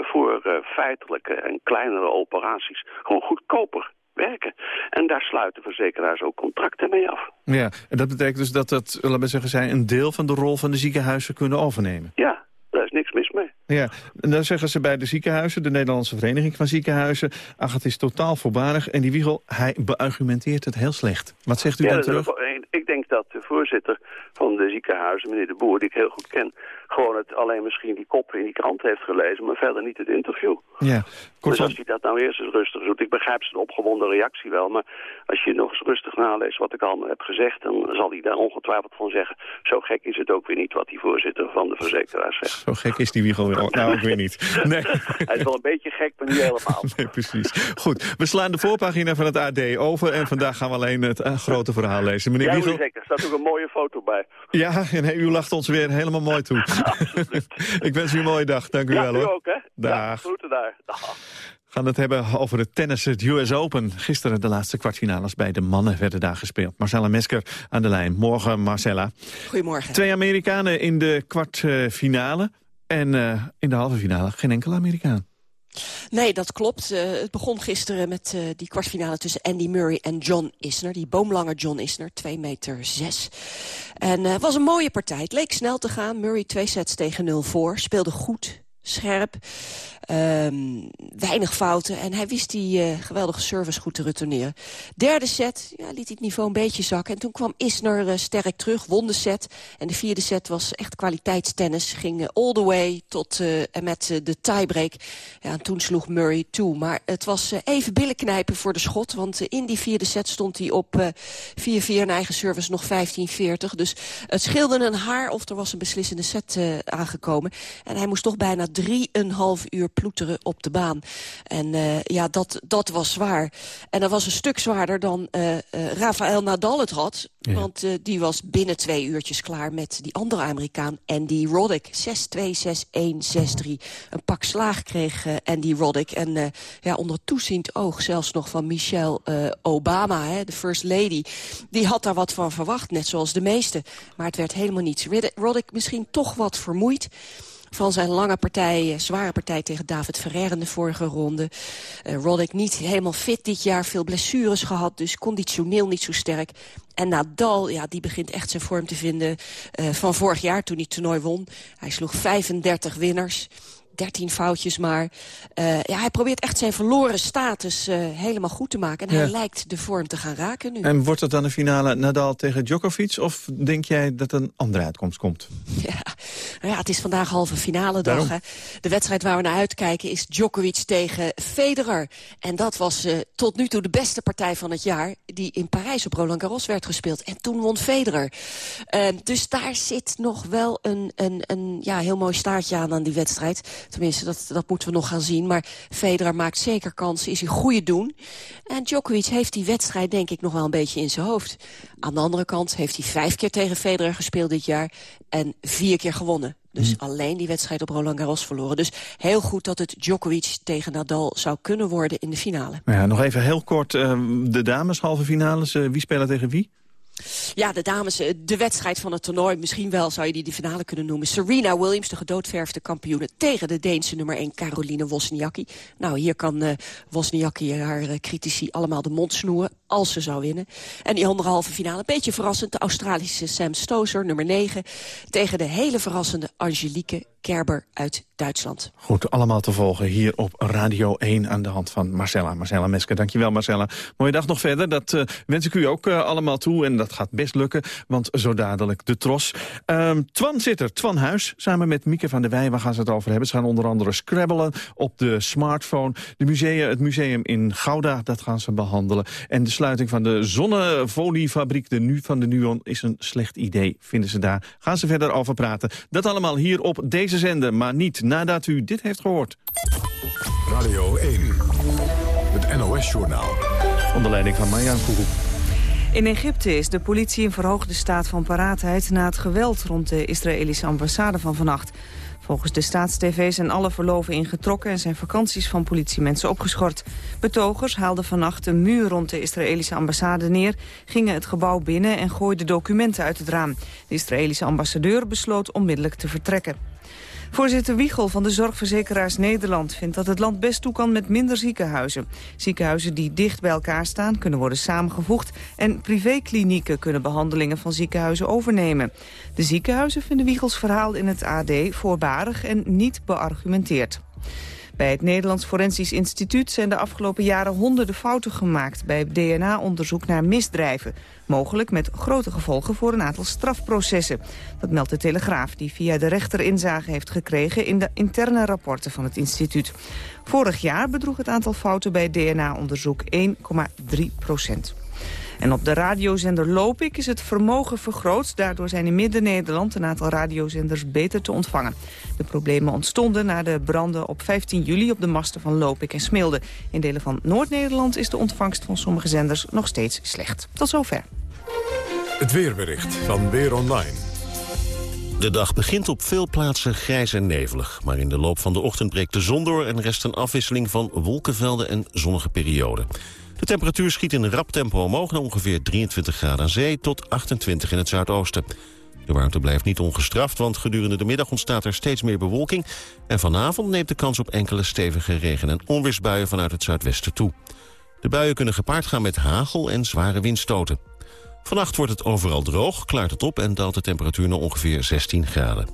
voor feitelijke en kleinere operaties gewoon goedkoper werken. En daar sluiten verzekeraars ook contracten mee af. Ja, en dat betekent dus dat dat, laten we zeggen, zij een deel van de rol van de ziekenhuizen kunnen overnemen? Ja, daar is niks mis mee. Ja, en dan zeggen ze bij de ziekenhuizen, de Nederlandse Vereniging van Ziekenhuizen... ach, het is totaal voorbarig. En die Wiegel, hij beargumenteert het heel slecht. Wat zegt u ja, dan terug? Ik denk dat de voorzitter van de ziekenhuizen, meneer De Boer, die ik heel goed ken... gewoon het alleen misschien die koppen in die krant heeft gelezen, maar verder niet het interview. Ja, dus als hij dat nou eerst eens rustig doet, ik begrijp zijn opgewonden reactie wel, maar als je nog eens rustig naleest wat ik allemaal heb gezegd, dan zal hij daar ongetwijfeld van zeggen, zo gek is het ook weer niet wat die voorzitter van de verzekeraars zegt. Zo gek is die Wiegel weer, nou ik weet niet. Nee. *laughs* hij is wel een beetje gek, maar niet helemaal. Nee, precies. Goed, we slaan de voorpagina van het AD over en vandaag gaan we alleen het uh, grote verhaal lezen. Meneer ja, Wiegel... zeker. Er staat ook een mooie foto bij. Ja, en hey, u lacht ons weer helemaal mooi toe. *laughs* *laughs* ik wens u een mooie dag. Dank u ja, wel hoor. u ook hè. Dag. Ja, groeten daar. Dag. We gaan het hebben over het tennis, het US Open. Gisteren de laatste kwartfinales bij de mannen werden daar gespeeld. Marcella Mesker aan de lijn. Morgen, Marcella. Goedemorgen. Twee Amerikanen in de kwartfinale. En uh, in de halve finale geen enkele Amerikaan. Nee, dat klopt. Uh, het begon gisteren met uh, die kwartfinale tussen Andy Murray en John Isner. Die boomlange John Isner, 2 meter 6. En het was een mooie partij. Het leek snel te gaan. Murray twee sets tegen 0 voor. Speelde goed, scherp. Um, weinig fouten. En hij wist die uh, geweldige service goed te retourneren. Derde set ja, liet hij het niveau een beetje zakken. En toen kwam Isner uh, sterk terug, won de set. En de vierde set was echt kwaliteitstennis. Ging uh, all the way tot en met de tiebreak. Ja, en toen sloeg Murray toe. Maar het was even billen knijpen voor de schot. Want in die vierde set stond hij op 4-4 en eigen service nog 15-40. Dus het scheelde een haar of er was een beslissende set aangekomen. En hij moest toch bijna drieënhalf uur ploeteren op de baan. En uh, ja, dat, dat was zwaar. En dat was een stuk zwaarder dan uh, uh, Rafael Nadal het had. Ja. Want die was binnen twee uurtjes klaar met die andere Amerikaan, Andy Roddick. 6-2, 6-1, 6-3. Een pak slaag kreeg Andy Roddick. En ja, onder toeziend oog zelfs nog van Michelle Obama, hè, de first lady. Die had daar wat van verwacht, net zoals de meesten. Maar het werd helemaal niets. Roddick misschien toch wat vermoeid van zijn lange partij, zware partij tegen David Ferrer in de vorige ronde. Uh, Roddick niet helemaal fit dit jaar, veel blessures gehad, dus conditioneel niet zo sterk. En Nadal, ja, die begint echt zijn vorm te vinden uh, van vorig jaar toen hij toernooi won. Hij sloeg 35 winners. 13 foutjes maar. Uh, ja, hij probeert echt zijn verloren status uh, helemaal goed te maken. En ja. hij lijkt de vorm te gaan raken nu. En wordt het dan een finale Nadal tegen Djokovic? Of denk jij dat een andere uitkomst komt? *laughs* Ja, nou ja het is vandaag halve finale dag. Hè. De wedstrijd waar we naar uitkijken is Djokovic tegen Federer. En dat was uh, tot nu toe de beste partij van het jaar... die in Parijs op Roland Garros werd gespeeld. En toen won Federer. dus daar zit nog wel een, een, een ja, heel mooi staartje aan aan die wedstrijd. Tenminste, dat, dat moeten we nog gaan zien. Maar Federer maakt zeker kansen, is een goede doen. En Djokovic heeft die wedstrijd denk ik nog wel een beetje in zijn hoofd. Aan de andere kant heeft hij vijf keer tegen Federer gespeeld dit jaar... en vier keer gewonnen. Dus alleen die wedstrijd op Roland Garros verloren. Dus heel goed dat het Djokovic tegen Nadal zou kunnen worden in de finale. Nou ja, nog even heel kort uh, de dames halve finales. Uh, wie spelen tegen wie? Ja, de dames, eh, de wedstrijd van het toernooi. Misschien wel zou je die de finale kunnen noemen. Serena Williams, de gedoodverfde kampioene... tegen de Deense nummer 1 Caroline Wozniacki. Nou, hier kan uh, Wozniacki haar uh, critici allemaal de mond snoeren... als ze zou winnen. En die andere halve finale, een beetje verrassend... de Australische Sam Stozer, nummer 9... tegen de hele verrassende Angelique Kerber uit Duitsland. Goed, allemaal te volgen hier op Radio 1 aan de hand van Marcella. Marcella Mesker, dankjewel Marcella. Mooie dag nog verder, dat uh, wens ik u ook uh, allemaal toe. En dat gaat best lukken, want zo dadelijk de tros. Um, Twan zit er, Twan Huis, samen met Mieke van der Wij. Waar gaan ze het over hebben? Ze gaan onder andere scrabbelen op de smartphone. De museum, het museum in Gouda, dat gaan ze behandelen. En de sluiting van de zonnefoliefabriek de nu van de Nuon is een slecht idee, vinden ze daar. Gaan ze verder over praten. Dat allemaal hier op deze deze zender, maar niet nadat u dit heeft gehoord. Radio 1, het NOS-journaal. Onder leiding van Marjan Koekoek. In Egypte is de politie in verhoogde staat van paraatheid... na het geweld rond de Israëlische ambassade van vannacht. Volgens de staatstv zijn alle verloven ingetrokken... en zijn vakanties van politiemensen opgeschort. Betogers haalden vannacht een muur rond de Israëlische ambassade neer... gingen het gebouw binnen en gooiden documenten uit het raam. De Israëlische ambassadeur besloot onmiddellijk te vertrekken. Voorzitter Wiegel van de Zorgverzekeraars Nederland vindt dat het land best toe kan met minder ziekenhuizen. Ziekenhuizen die dicht bij elkaar staan kunnen worden samengevoegd en privéklinieken kunnen behandelingen van ziekenhuizen overnemen. De ziekenhuizen vinden Wiegels verhaal in het AD voorbarig en niet beargumenteerd. Bij het Nederlands Forensisch Instituut zijn de afgelopen jaren honderden fouten gemaakt bij DNA-onderzoek naar misdrijven. Mogelijk met grote gevolgen voor een aantal strafprocessen. Dat meldt de Telegraaf, die via de rechter inzage heeft gekregen in de interne rapporten van het instituut. Vorig jaar bedroeg het aantal fouten bij DNA-onderzoek 1,3 procent. En op de radiozender Lopik is het vermogen vergroot. Daardoor zijn in Midden-Nederland een aantal radiozenders beter te ontvangen. De problemen ontstonden na de branden op 15 juli op de masten van Lopik en Smilde. In delen van Noord-Nederland is de ontvangst van sommige zenders nog steeds slecht. Tot zover. Het weerbericht van Weer Online. De dag begint op veel plaatsen grijs en nevelig. Maar in de loop van de ochtend breekt de zon door... en rest een afwisseling van wolkenvelden en zonnige perioden. De temperatuur schiet in rap tempo omhoog... naar ongeveer 23 graden aan zee tot 28 in het zuidoosten. De warmte blijft niet ongestraft, want gedurende de middag ontstaat er steeds meer bewolking... en vanavond neemt de kans op enkele stevige regen- en onweersbuien vanuit het zuidwesten toe. De buien kunnen gepaard gaan met hagel en zware windstoten. Vannacht wordt het overal droog, klaart het op en daalt de temperatuur naar ongeveer 16 graden.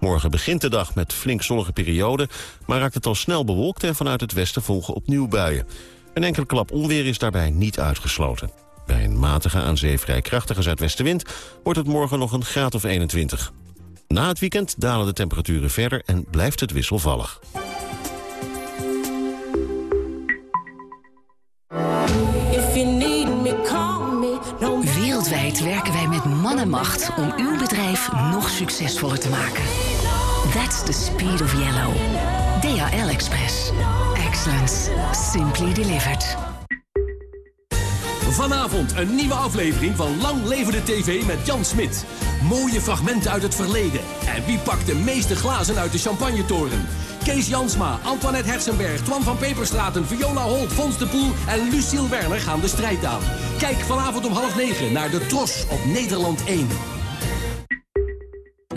Morgen begint de dag met flink zonnige perioden, maar raakt het al snel bewolkt en vanuit het westen volgen opnieuw buien. Een enkele klap onweer is daarbij niet uitgesloten. Bij een matige aan zee vrij krachtige zuidwestenwind wordt het morgen nog een graad of 21. Na het weekend dalen de temperaturen verder en blijft het wisselvallig. Wereldwijd werken wij met man en macht om uw bedrijf nog succesvoller te maken. That's the speed of yellow. DHL Express. Excellence. Simply delivered. Vanavond een nieuwe aflevering van Lang Leven de TV met Jan Smit. Mooie fragmenten uit het verleden. En wie pakt de meeste glazen uit de champagnetoren? Kees Jansma, Antoinette Hersenberg, Twan van Peperstraten, Viola Holt, Fons de Poel en Lucille Werner gaan de strijd aan. Kijk vanavond om half negen naar de Tros op Nederland 1.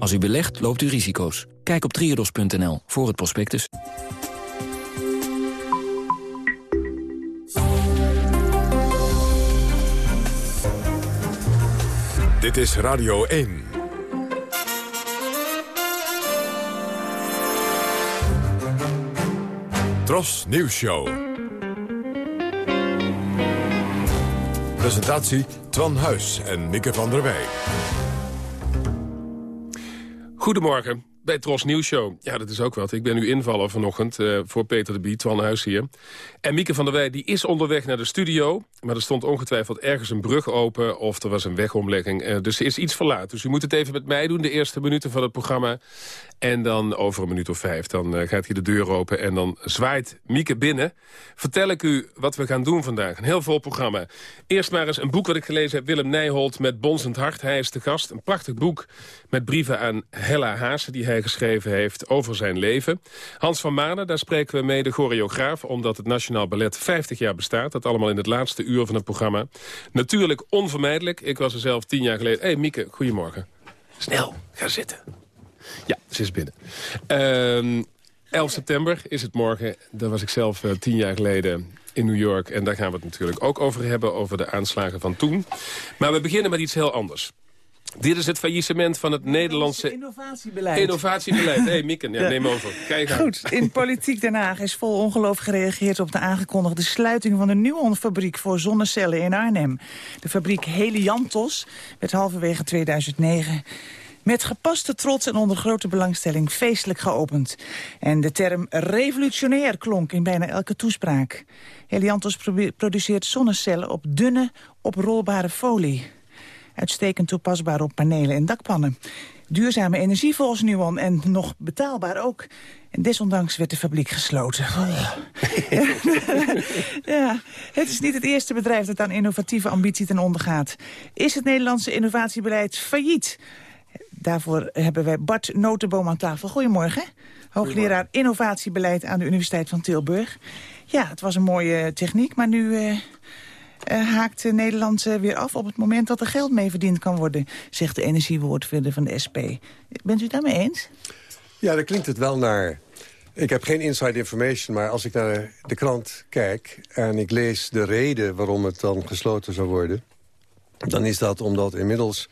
Als u belegt, loopt u risico's. Kijk op triodos.nl voor het prospectus. Dit is Radio 1. Tros Nieuws Show. Presentatie Twan Huis en Mieke van der Wij. Goedemorgen. Bij Tros Nieuws Show. Ja, dat is ook wat. Ik ben nu invallen vanochtend uh, voor Peter de Bie, Twan Huis hier. En Mieke van der Wij die is onderweg naar de studio. Maar er stond ongetwijfeld ergens een brug open of er was een wegomlegging. Uh, dus ze is iets verlaat. Dus u moet het even met mij doen, de eerste minuten van het programma. En dan over een minuut of vijf, dan uh, gaat hier de deur open en dan zwaait Mieke binnen. Vertel ik u wat we gaan doen vandaag. Een heel vol programma. Eerst maar eens een boek wat ik gelezen heb. Willem Nijholt met Bonzend Hart. Hij is de gast. Een prachtig boek met brieven aan Hella Haase... die hij geschreven heeft over zijn leven. Hans van Manen, daar spreken we mee, de choreograaf... omdat het Nationaal Ballet 50 jaar bestaat. Dat allemaal in het laatste uur van het programma. Natuurlijk onvermijdelijk. Ik was er zelf tien jaar geleden. Hé, hey, Mieke, goedemorgen. Snel, ga zitten. Ja, ze is binnen. Uh, 11 september is het morgen. Daar was ik zelf uh, tien jaar geleden in New York. En daar gaan we het natuurlijk ook over hebben, over de aanslagen van toen. Maar we beginnen met iets heel anders. Dit is het faillissement van het Nederlandse... Innovatiebeleid. Innovatiebeleid. Hé, hey, *laughs* Mieken, ja, neem over. Kijk Goed, in Politiek Den Haag is vol ongeloof gereageerd... op de aangekondigde sluiting van de Nuon-fabriek voor zonnecellen in Arnhem. De fabriek Heliantos werd halverwege 2009 met gepaste trots en onder grote belangstelling feestelijk geopend. En de term revolutionair klonk in bijna elke toespraak. Heliantos produceert zonnecellen op dunne, oprolbare folie. Uitstekend toepasbaar op panelen en dakpannen. Duurzame energie volgens Nuon en nog betaalbaar ook. En desondanks werd de fabriek gesloten. *laughs* Oh. ja, het is niet het eerste bedrijf dat aan innovatieve ambitie ten onder gaat. Is het Nederlandse innovatiebeleid failliet? Daarvoor hebben wij Bart Notenboom aan tafel. Goedemorgen. Hoogleraar innovatiebeleid aan de Universiteit van Tilburg. Ja, het was een mooie techniek, maar nu... Uh, uh, haakt Nederland weer af op het moment dat er geld mee verdiend kan worden, zegt de energiewoordvoerder van de SP. Bent u het daarmee eens? Ja, daar klinkt het wel naar. Ik heb geen inside information, maar als ik naar de krant kijk... en ik lees de reden waarom het dan gesloten zou worden... dan is dat omdat inmiddels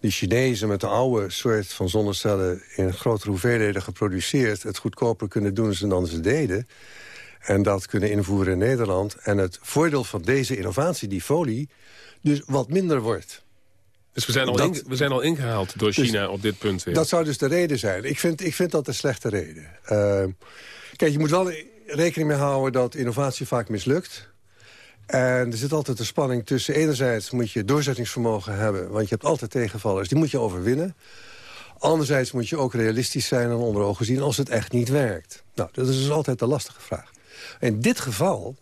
die Chinezen met de oude soort van zonnecellen... in grotere hoeveelheden geproduceerd... het goedkoper kunnen doen dan ze deden. En dat kunnen invoeren in Nederland. En het voordeel van deze innovatie, die folie, dus wat minder wordt. Dus we zijn al, in, we zijn al ingehaald door dus China op dit punt weer. Dat zou dus de reden zijn. Ik vind, ik vind dat een slechte reden. Uh, kijk, je moet wel rekening mee houden dat innovatie vaak mislukt. En er zit altijd een spanning tussen... enerzijds moet je doorzettingsvermogen hebben... want je hebt altijd tegenvallers, die moet je overwinnen. Anderzijds moet je ook realistisch zijn en onder ogen zien... als het echt niet werkt. Nou, dat is dus altijd de lastige vraag. In dit geval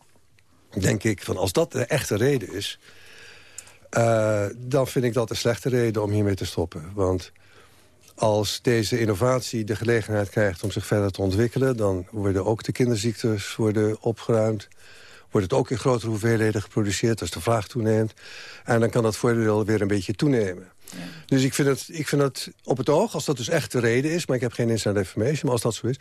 denk ik, van als dat de echte reden is... Uh, dan vind ik dat een slechte reden om hiermee te stoppen. Want als deze innovatie de gelegenheid krijgt om zich verder te ontwikkelen... dan worden ook de kinderziektes worden opgeruimd wordt het ook in grotere hoeveelheden geproduceerd... als de vraag toeneemt. En dan kan dat voordeel weer een beetje toenemen. Ja. Dus ik vind, het, ik vind het op het oog, als dat dus echt de reden is... maar ik heb geen inside information, maar als dat zo is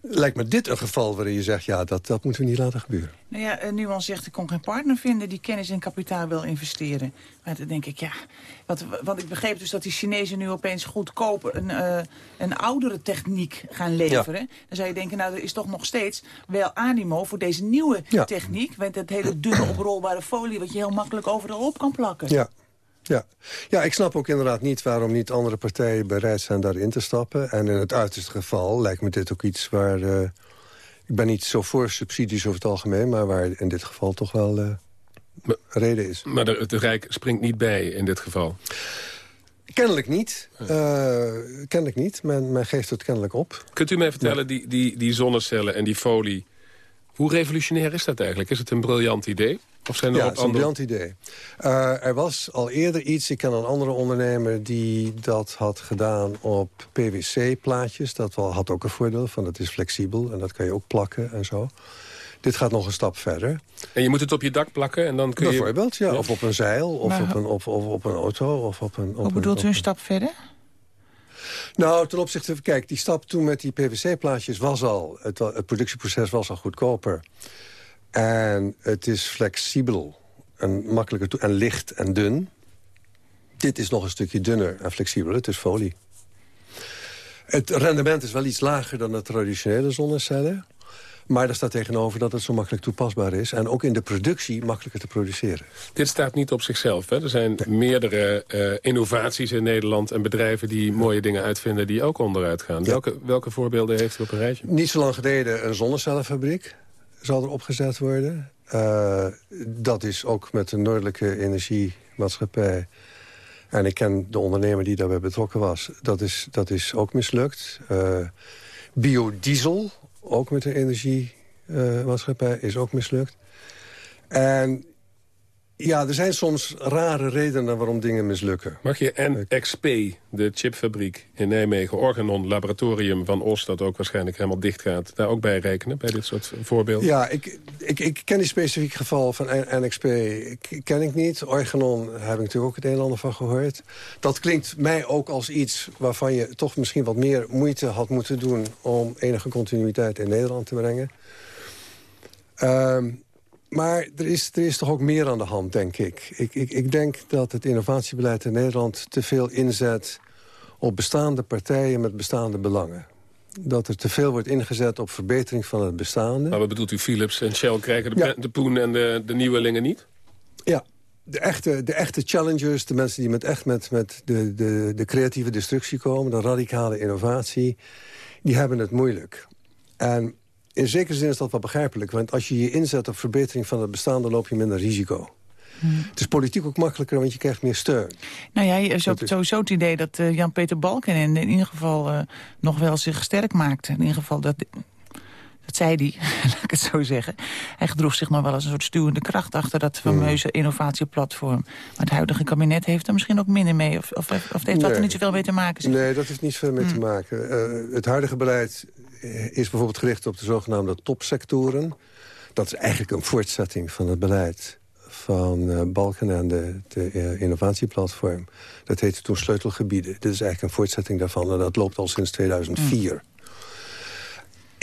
lijkt me dit een geval waarin je zegt... ja, dat, dat moeten we niet laten gebeuren. Nou ja, uh, Nuance zegt, ik kon geen partner vinden... die kennis en kapitaal wil investeren. Maar dan denk ik, ja... Wat, wat ik begreep dus dat die Chinezen nu opeens goedkoop... een, uh, een oudere techniek gaan leveren. Dan zou je denken, nou, er is toch nog steeds wel animo... voor deze nieuwe techniek. Met dat hele dunne oprolbare folie... wat je heel makkelijk overal op kan plakken. Ja, ja. ja, ik snap ook inderdaad niet waarom niet andere partijen bereid zijn daarin te stappen. En in het uiterste geval lijkt me dit ook iets waar... Uh, ik ben niet zo voor subsidies over het algemeen... maar waar in dit geval toch wel uh, maar, reden is. Maar de, het Rijk springt niet bij in dit geval? Kennelijk niet. Uh, kennelijk niet. Men, men geeft het kennelijk op. Kunt u mij vertellen, die, die, die zonnecellen en die folie... hoe revolutionair is dat eigenlijk? Is het een briljant idee? Of zijn er ja, het is een briljant idee. Uh, er was al eerder iets, ik ken een andere ondernemer... die dat had gedaan op PVC-plaatjes. Dat wel, had ook een voordeel van het is flexibel en dat kan je ook plakken en zo. Dit gaat nog een stap verder. En je moet het op je dak plakken en dan kun je... Bijvoorbeeld, ja. Of op een zeil, of, op een, of, of, op een auto. Of op een, op Hoe bedoelt u een stap verder? Nou, ten opzichte van... Kijk, die stap toen met die PVC-plaatjes was al... Het, het productieproces was al goedkoper. En het is flexibel en makkelijker en licht en dun. Dit is nog een stukje dunner en flexibeler. Het is folie. Het rendement is wel iets lager dan de traditionele zonnecellen. Maar daar staat tegenover dat het zo makkelijk toepasbaar is... en ook in de productie makkelijker te produceren. Dit staat niet op zichzelf. Hè? Er zijn meerdere uh, innovaties in Nederland en bedrijven... die mooie dingen uitvinden die ook onderuit gaan. Welke, welke voorbeelden heeft u op een rijtje? Niet zo lang geleden een zonnecellenfabriek zal er opgezet worden. Uh, dat is ook met de Noordelijke Energiemaatschappij... en ik ken de ondernemer die daarbij betrokken was. Dat is, dat is ook mislukt. Uh, biodiesel, ook met de energiemaatschappij, is ook mislukt. En ja, er zijn soms rare redenen waarom dingen mislukken. Mag je NXP, de chipfabriek in Nijmegen... Organon Laboratorium van Os, dat ook waarschijnlijk helemaal dicht gaat... daar ook bij rekenen, bij dit soort voorbeelden? Ja, ik, ik, ik ken die specifiek geval van NXP ik, ken ik niet. Organon heb ik natuurlijk ook het een en ander van gehoord. Dat klinkt mij ook als iets waarvan je toch misschien wat meer moeite had moeten doen... om enige continuïteit in Nederland te brengen. Um, maar er is, er is toch ook meer aan de hand, denk ik. Ik, ik. ik denk dat het innovatiebeleid in Nederland te veel inzet op bestaande partijen met bestaande belangen. Dat er te veel wordt ingezet op verbetering van het bestaande. Maar wat bedoelt u, Philips en Shell krijgen de, de Poen en de, de nieuwelingen niet? Ja, de echte, de echte challengers, de mensen die met echt met, met de, de, de creatieve destructie komen... de radicale innovatie, die hebben het moeilijk. En in zekere zin is dat wel begrijpelijk. Want als je je inzet op verbetering van het bestaande... loop je minder risico. Hmm. Het is politiek ook makkelijker, want je krijgt meer steun. Nou ja, je hebt sowieso het idee dat uh, Jan-Peter Balken in, in ieder geval uh, nog wel zich sterk maakte. In ieder geval, dat, dat zei hij, *laughs* laat ik het zo zeggen. Hij gedroeg zich nog wel als een soort stuwende kracht achter dat fameuze hmm. innovatieplatform. Maar het huidige kabinet heeft er misschien ook minder mee. Of, of, of heeft dat er niet zoveel mee te maken? Nee, dat heeft niet veel mee te hmm. maken. Uh, het huidige beleid is bijvoorbeeld gericht op de zogenaamde topsectoren. Dat is eigenlijk een voortzetting van het beleid van uh, Balken en de, uh, innovatieplatform. Dat heette toen sleutelgebieden. Dit is eigenlijk een voortzetting daarvan en dat loopt al sinds 2004.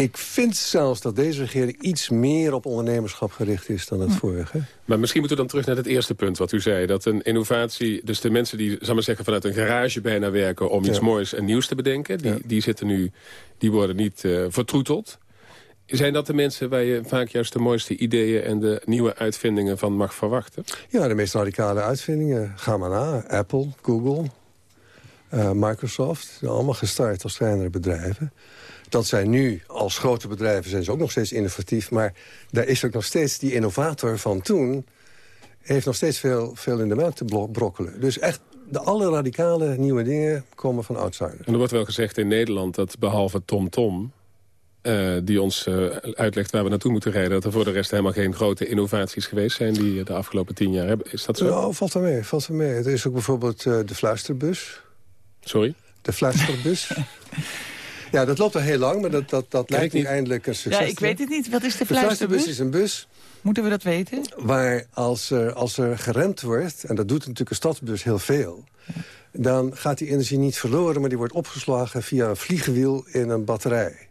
Ik vind zelfs dat deze regering iets meer op ondernemerschap gericht is dan het vorige. Maar misschien moeten we dan terug naar het eerste punt wat u zei. Dat een innovatie, dus de mensen die zal maar zeggen, vanuit een garage bijna werken... om iets moois en nieuws te bedenken, die, die, zitten nu, die worden niet uh, vertroeteld. Zijn dat de mensen waar je vaak juist de mooiste ideeën... en de nieuwe uitvindingen van mag verwachten? Ja, de meest radicale uitvindingen. Ga maar na. Apple, Google, uh, Microsoft. Allemaal gestart als kleinere bedrijven dat zijn nu, als grote bedrijven, zijn ze ook nog steeds innovatief. Maar daar is ook nog steeds die innovator van toen... heeft nog steeds veel, veel in de melk te brokkelen. Dus echt, de alle radicale nieuwe dingen komen van outsiders. En er wordt wel gezegd in Nederland dat behalve TomTom... Tom, uh, die ons uh, uitlegt waar we naartoe moeten rijden... dat er voor de rest helemaal geen grote innovaties geweest zijn... die de afgelopen tien jaar hebben. Is dat zo? Nou, valt wel mee. Valt wel mee. Er is ook bijvoorbeeld uh, de fluisterbus. Sorry? De fluisterbus. *laughs* Ja, dat loopt al heel lang, maar dat, dat, dat lijkt nu eindelijk een succes. Ja, ik weet het niet. Wat is de fluisterbus? De fluisterbus is een bus... Moeten we dat weten? Waar als er, als er geremd wordt, en dat doet natuurlijk een stadsbus heel veel... dan gaat die energie niet verloren, maar die wordt opgeslagen via een vliegenwiel in een batterij.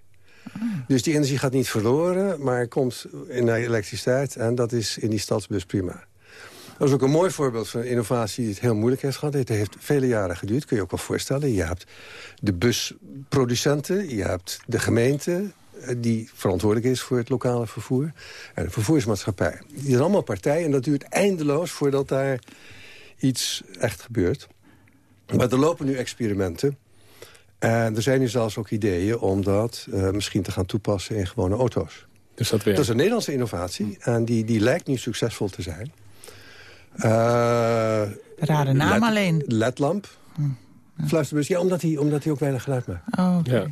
Ah. Dus die energie gaat niet verloren, maar komt in de elektriciteit... en dat is in die stadsbus prima. Dat is ook een mooi voorbeeld van een innovatie die het heel moeilijk heeft gehad. Het heeft vele jaren geduurd, kun je ook wel voorstellen. Je hebt de busproducenten, je hebt de gemeente eh, die verantwoordelijk is voor het lokale vervoer. En de vervoersmaatschappij. Die zijn allemaal partijen en dat duurt eindeloos voordat daar iets echt gebeurt. Maar er lopen nu experimenten. En er zijn nu zelfs ook ideeën om dat uh, misschien te gaan toepassen in gewone auto's. Dus dat, dat is een Nederlandse innovatie en die, die lijkt nu succesvol te zijn. Uh, Rare naam alleen. Ledlamp. Hm. Fluisterbus, ja, omdat hij, omdat hij ook weinig geluid maakt. Oh, ja.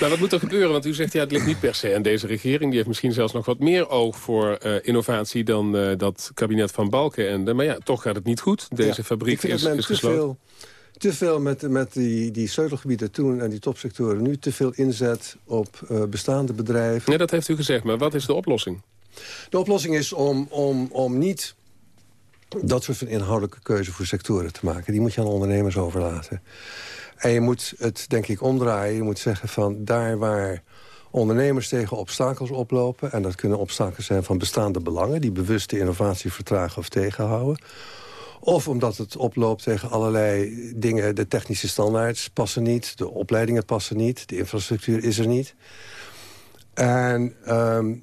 maar *laughs* wat moet er gebeuren? Want u zegt, ja, het ligt niet per se aan deze regering. Die heeft misschien zelfs nog wat meer oog voor uh, innovatie dan uh, dat kabinet van Balken. En, maar ja, toch gaat het niet goed. Deze ja, fabriek is, is gesloten. Veel, te veel met, met die, die sleutelgebieden toen en die topsectoren. Nu te veel inzet op uh, bestaande bedrijven. Ja, dat heeft u gezegd. Maar wat is de oplossing? De oplossing is om, om, om niet dat soort van inhoudelijke keuze voor sectoren te maken. Die moet je aan ondernemers overlaten. En je moet het, denk ik, omdraaien. Je moet zeggen van daar waar ondernemers tegen obstakels oplopen... en dat kunnen obstakels zijn van bestaande belangen... die bewust de innovatie vertragen of tegenhouden... Of omdat het oploopt tegen allerlei dingen. De technische standaards passen niet, de opleidingen passen niet... de infrastructuur is er niet. En ehm,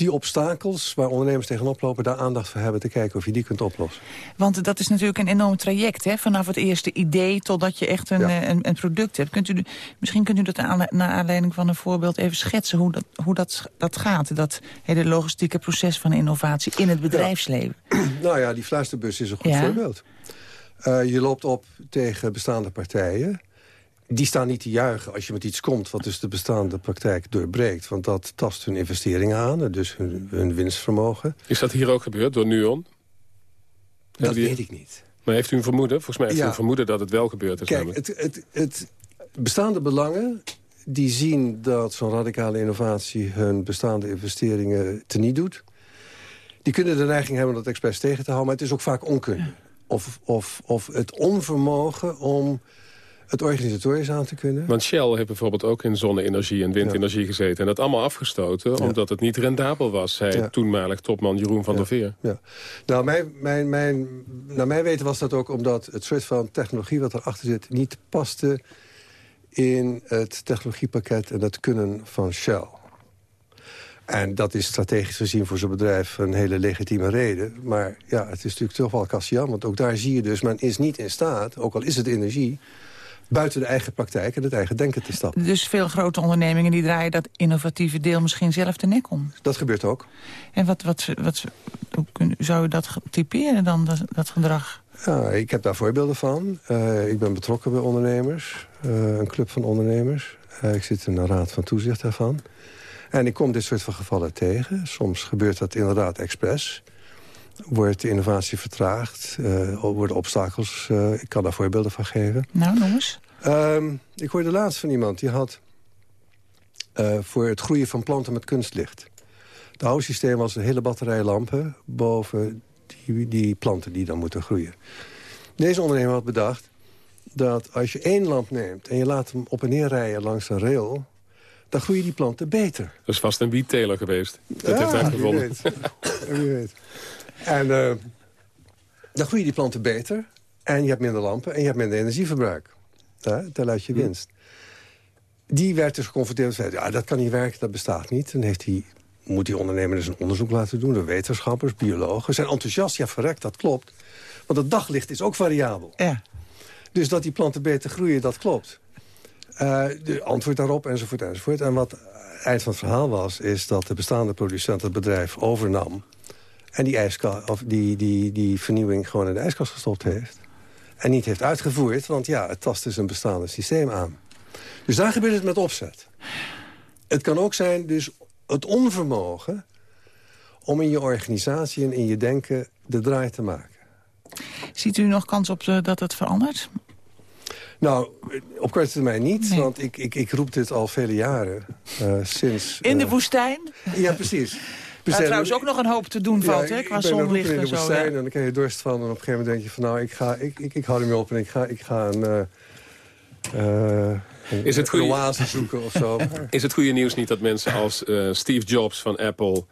die obstakels waar ondernemers tegenop lopen... daar aandacht voor hebben te kijken of je die kunt oplossen. Want dat is natuurlijk een enorm traject, hè? Vanaf het eerste idee totdat je echt een, eh, een, een, product hebt. Kunt u, misschien kunt u dat naar aanleiding van een voorbeeld even schetsen... hoe dat, hoe dat, dat gaat, dat hele logistieke proces van innovatie in het bedrijfsleven. *clears throat* Nou ja, die fluisterbus is een goed voorbeeld. Uh, je loopt op tegen bestaande partijen die staan niet te juichen als je met iets komt... wat dus de bestaande praktijk doorbreekt. Want dat tast hun investeringen aan, dus hun, hun winstvermogen. Is dat hier ook gebeurd door Nuon? Dat weet ik niet. Maar heeft u een vermoeden? Volgens mij heeft u een vermoeden dat het wel gebeurd is. Kijk, het, het, het bestaande belangen die zien dat zo'n radicale innovatie... hun bestaande investeringen teniet doet. Die kunnen de neiging hebben om dat expres tegen te houden... maar het is ook vaak onkunde. Of, of, of het onvermogen om het organisatorisch aan te kunnen. Want Shell heeft bijvoorbeeld ook in zonne-energie en windenergie gezeten. En dat allemaal afgestoten, omdat het niet rendabel was, zei ja. toenmalig topman Jeroen van der Veer. Ja. Nou, mijn, mijn, mijn, naar mijn weten was dat ook omdat het soort van technologie wat erachter zit... niet paste in het technologiepakket en het kunnen van Shell. En dat is strategisch gezien voor zo'n bedrijf een hele legitieme reden. Maar ja, het is natuurlijk toch wel kassian. Want ook daar zie je dus, men is niet in staat, ook al is het energie buiten de eigen praktijk en het eigen denken te stappen. Dus veel grote ondernemingen die draaien dat innovatieve deel misschien zelf de nek om? Dat gebeurt ook. En wat, wat, wat, hoe zou je dat typeren dan, dat, dat gedrag? Ja, ik heb daar voorbeelden van. Uh, ik ben betrokken bij ondernemers, uh, een club van ondernemers. Uh, ik zit in een raad van toezicht daarvan. En ik kom dit soort van gevallen tegen. Soms gebeurt dat inderdaad expres. Wordt de innovatie vertraagd, worden obstakels. ik kan daar voorbeelden van geven. Nou, nog eens. Um, ik hoorde laatst van iemand die had uh, voor het groeien van planten met kunstlicht. Het oude systeem was een hele batterij lampen boven die, die planten die dan moeten groeien. Deze ondernemer had bedacht dat als je één lamp neemt... en je laat hem op en neer rijden langs een rail... dan groeien die planten beter. Dat is vast een wietteler geweest. Dat ja, heeft hij gevonden. Wie weet. wie weet. En uh, dan groeien die planten beter... en je hebt minder lampen en je hebt minder energieverbruik. Ja, uit je winst. Die werd dus geconfronteerd met... ja, dat kan niet werken, dat bestaat niet. Dan heeft hij, moet die ondernemer dus een onderzoek laten doen... door wetenschappers, biologen. Zijn enthousiast, ja verrekt, dat klopt. Want het daglicht is ook variabel. Ja. Dus dat die planten beter groeien, dat klopt. Uh, de antwoord daarop, enzovoort, enzovoort. En wat het eind van het verhaal was... is dat de bestaande producent het bedrijf overnam... en die, of die, die, die vernieuwing gewoon in de ijskast gestopt heeft en niet heeft uitgevoerd. Want ja, het tast dus een bestaande systeem aan. Dus daar gebeurt het met opzet. Het kan ook zijn dus het onvermogen om in je organisatie en in je denken de draai te maken. Ziet u nog kans op de, dat het verandert? Nou, op korte termijn niet, want ik, ik, ik roep dit al vele jaren. Uh, sinds, in de uh, woestijn? Ja, precies. Waar ja, trouwens ook nog een hoop te doen valt, ja, hè, qua zonlicht en zo. Woestijn, En dan krijg je dorst van en op een gegeven moment denk je van... nou, ik, ga, ik, ik, ik hou ermee op en ik ga, ik ga een... Uh, uh, is het goede, zoeken of zo. *laughs* is het goede nieuws niet dat mensen als uh, Steve Jobs van Apple...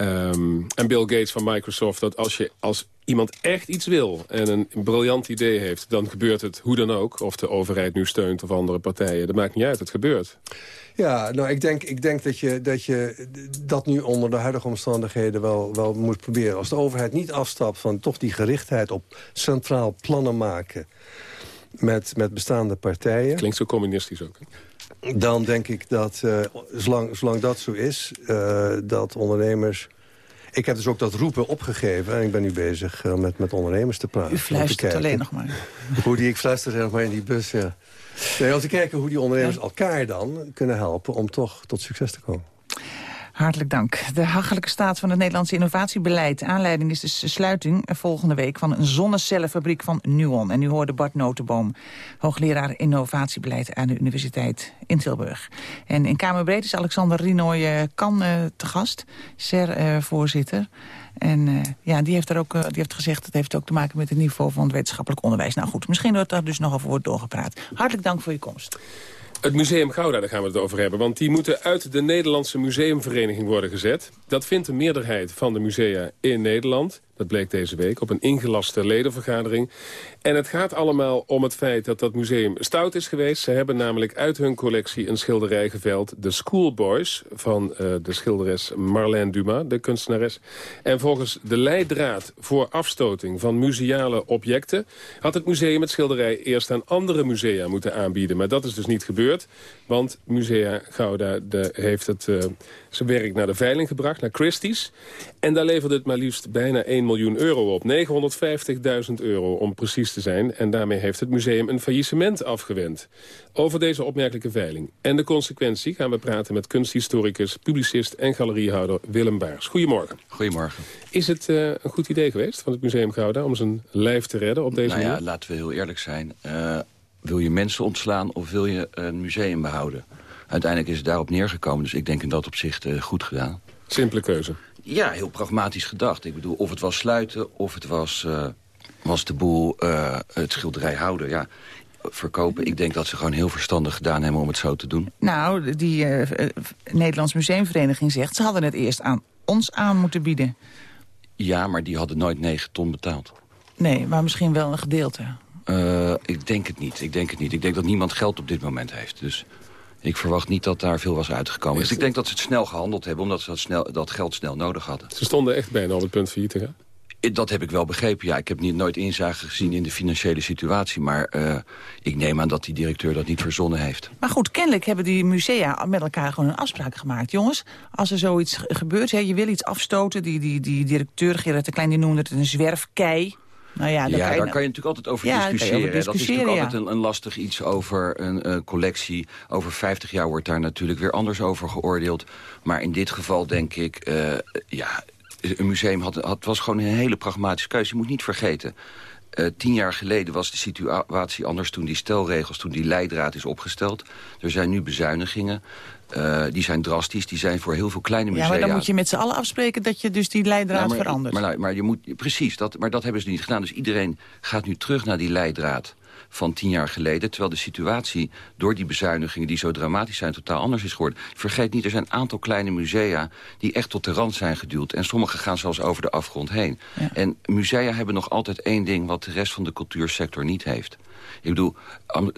Um, en Bill Gates van Microsoft... dat als, je, als iemand echt iets wil en een briljant idee heeft... dan gebeurt het hoe dan ook. Of de overheid nu steunt of andere partijen. Dat maakt niet uit, het gebeurt. Ja, nou, ik denk, ik denk dat, je, dat je dat nu onder de huidige omstandigheden wel, wel moet proberen. Als de overheid niet afstapt van toch die gerichtheid op centraal plannen maken... met, met bestaande partijen... Klinkt zo communistisch ook. Dan denk ik dat, uh, zolang, zolang dat zo is, uh, dat ondernemers... Ik heb dus ook dat roepen opgegeven en ik ben nu bezig uh, met, met ondernemers te praten. U fluistert alleen nog maar. *laughs* Hoe die, ik fluister nog maar in die bus, ja. Nee, om te kijken hoe die ondernemers elkaar dan kunnen helpen... om toch tot succes te komen. Hartelijk dank. De hachelijke staat van het Nederlandse innovatiebeleid. Aanleiding is de sluiting volgende week van een zonnecellenfabriek van Nuon. En nu hoorde Bart Notenboom, hoogleraar innovatiebeleid aan de Universiteit in Tilburg. En in Kamerbreed is Alexander Rinoy Kan uh, te gast, SER-voorzitter. En uh, ja, die heeft, er ook, uh, die heeft gezegd, dat heeft ook te maken met het niveau van het wetenschappelijk onderwijs. Nou goed, misschien wordt daar dus nog over wordt doorgepraat. Hartelijk dank voor je komst. Het Museum Gouda, daar gaan we het over hebben. Want die moeten uit de Nederlandse Museumvereniging worden gezet. Dat vindt de meerderheid van de musea in Nederland. Dat bleek deze week op een ingelaste ledenvergadering. En het gaat allemaal om het feit dat dat museum stout is geweest. Ze hebben namelijk uit hun collectie een schilderij geveld. De Schoolboys van uh, de schilderes Marlène Dumas, de kunstenares. En volgens de leidraad voor afstoting van museale objecten... had het museum het schilderij eerst aan andere musea moeten aanbieden. Maar dat is dus niet gebeurd, want Musea Gouda de, heeft het, uh, zijn werk naar de veiling gebracht, naar Christie's. En daar leverde het maar liefst bijna 1 miljoen euro op. 950.000 euro om precies te zijn. En daarmee heeft het museum een faillissement afgewend. Over deze opmerkelijke veiling en de consequentie gaan we praten met kunsthistoricus, publicist en galeriehouder Willem Baars. Goedemorgen. Goedemorgen. Is het uh, een goed idee geweest van het Museum Gouda om zijn lijf te redden op deze nou ja, manier? laten we heel eerlijk zijn. Uh, wil je mensen ontslaan of wil je een museum behouden? Uiteindelijk is het daarop neergekomen, dus ik denk in dat opzicht uh, goed gedaan. Simpele keuze. Ja, heel pragmatisch gedacht. Ik bedoel, of het was sluiten, of het was, uh, was de boel uh, het schilderij houden. Ja, verkopen. Ik denk dat ze gewoon heel verstandig gedaan hebben om het zo te doen. Nou, die uh, Nederlands Museumvereniging zegt... ze hadden het eerst aan ons aan moeten bieden. Ja, maar die hadden nooit 9 ton betaald. Nee, maar misschien wel een gedeelte. Uh, ik denk het niet. Ik denk het niet. Ik denk dat niemand geld op dit moment heeft. Dus ik verwacht niet dat daar veel was uitgekomen. Dus ik denk dat ze het snel gehandeld hebben... omdat ze dat, snel, dat geld snel nodig hadden. Ze stonden echt bijna op het punt failliet te gaan? Dat heb ik wel begrepen, ja. Ik heb niet, nooit inzage gezien in de financiële situatie. Maar uh, ik neem aan dat die directeur dat niet verzonnen heeft. Maar goed, kennelijk hebben die musea met elkaar gewoon een afspraak gemaakt. Jongens, als er zoiets gebeurt, hè, je wil iets afstoten. Die, die, die directeur, Gerrit de Klein, die noemde het een zwerfkei. Nou ja, ja kan daar kan je natuurlijk altijd over ja, discussiëren. Over dat is natuurlijk ja. altijd een, een, lastig iets over een uh, collectie. Over 50 jaar wordt daar natuurlijk weer anders over geoordeeld. Maar in dit geval denk ik, uh, ja, een museum had, had, was gewoon een hele pragmatische keuze. Je moet niet vergeten. Uh, tien jaar geleden was de situatie anders toen die stelregels, toen die leidraad is opgesteld. Er zijn nu bezuinigingen. Uh, die zijn drastisch, die zijn voor heel veel kleine musea. Ja, maar dan moet je met z'n allen afspreken dat je dus die leidraad nou, maar, verandert. Maar, maar je moet, precies, dat, maar dat hebben ze niet gedaan. Dus iedereen gaat nu terug naar die leidraad van tien jaar geleden. Terwijl de situatie door die bezuinigingen die zo dramatisch zijn totaal anders is geworden. Vergeet niet, er zijn een aantal kleine musea die echt tot de rand zijn geduwd. En sommige gaan zelfs over de afgrond heen. Ja. En musea hebben nog altijd één ding wat de rest van de cultuursector niet heeft. Ik bedoel,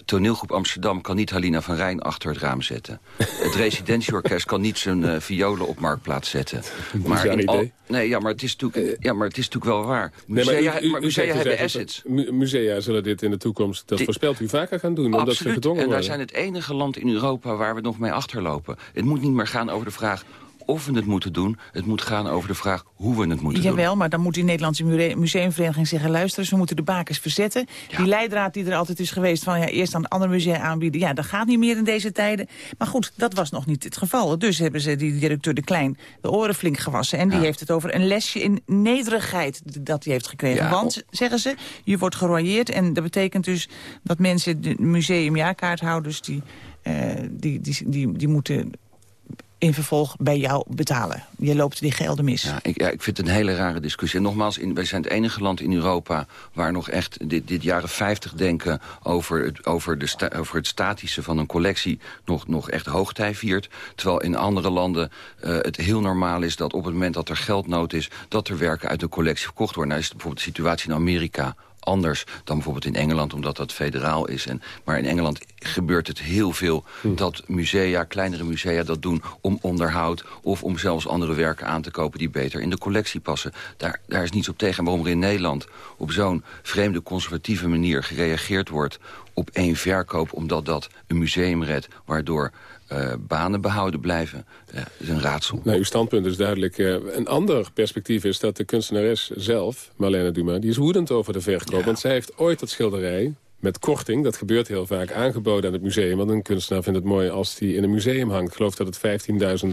toneelgroep Amsterdam kan niet Halina van Rijn achter het raam zetten. Het *laughs* residentieorkest kan niet zijn uh, violen op marktplaats zetten. Maar in al, nee, ja, maar het is natuurlijk, ja, maar het is natuurlijk wel waar. Musea, nee, maar u, musea hebben assets. Mu musea zullen dit in de toekomst, dat voorspelt u vaker gaan doen, omdat absoluut. ze gedwongen en wij zijn het enige land in Europa waar we nog mee achterlopen. Het moet niet meer gaan over de vraag of we het moeten doen. Het moet gaan over de vraag hoe we het moeten Jawel, doen. maar dan moet die Nederlandse museumvereniging zeggen... luister, we moeten de bakers verzetten. Ja. Die leidraad die er altijd is geweest van ja, eerst aan andere musea aanbieden... ja, dat gaat niet meer in deze tijden. Maar goed, dat was nog niet het geval. Dus hebben ze die directeur De Klein de oren flink gewassen. En die ja. heeft het over een lesje in nederigheid dat hij heeft gekregen. Ja. Want, zeggen ze, je wordt geroyeerd... en dat betekent dus dat mensen, de museumjaarkaarthouders... die, uh, die, die, die, die moeten in vervolg bij jou betalen. Je loopt die gelden mis. Ja, ik, ik vind het een hele rare discussie. En nogmaals, in, wij zijn het enige land in Europa... waar nog echt dit, dit jaren 50 denken over het, over, de het statische van een collectie... nog, nog echt hoogtij viert. Terwijl in andere landen uh, het heel normaal is dat op het moment dat er geldnood is... dat er werken uit een collectie verkocht worden. Nou is bijvoorbeeld de situatie in Amerika anders dan bijvoorbeeld in Engeland, omdat dat federaal is. En, maar in Engeland gebeurt het heel veel hm. dat musea, kleinere musea dat doen om onderhoud... of om zelfs andere werken aan te kopen die beter in de collectie passen. Daar, daar is niets op tegen. En waarom er in Nederland op zo'n vreemde conservatieve manier gereageerd wordt op één verkoop... omdat dat een museum redt, waardoor uh, banen behouden blijven. Uh, is een raadsel. Nou, uw standpunt is duidelijk. Uh, een ander perspectief is dat de kunstenares zelf, Marlene Dumas... die is woedend over de verkoop. Ja. Want zij heeft ooit dat schilderij met korting, dat gebeurt heel vaak, aangeboden aan het museum. Want een kunstenaar vindt het mooi als die in een museum hangt. Ik geloof dat het 15.000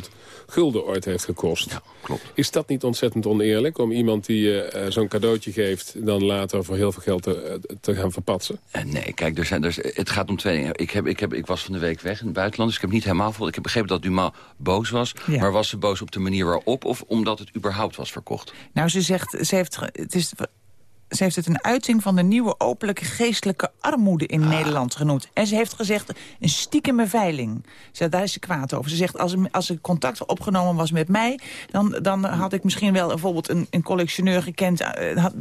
gulden ooit heeft gekost. Ja, klopt. Is dat niet ontzettend oneerlijk om iemand die uh, zo'n cadeautje geeft... dan later voor heel veel geld te, te gaan verpatsen? Uh, nee, kijk, er zijn, er, het gaat om twee dingen. Ik, heb, ik, heb, ik was van de week weg in het buitenland, dus ik heb niet helemaal vol. Ik heb begrepen dat Dumas boos was. Ja. Maar was ze boos op de manier waarop of omdat het überhaupt was verkocht? Nou, ze zegt, ze heeft, het is ze heeft het een uiting van de nieuwe openlijke geestelijke armoede in Nederland genoemd. En ze heeft gezegd, een stiekeme veiling. Ze, daar is ze kwaad over. Ze zegt, als, als er contact opgenomen was met mij... dan, dan had ik misschien wel bijvoorbeeld een, een collectioneur gekend. Had,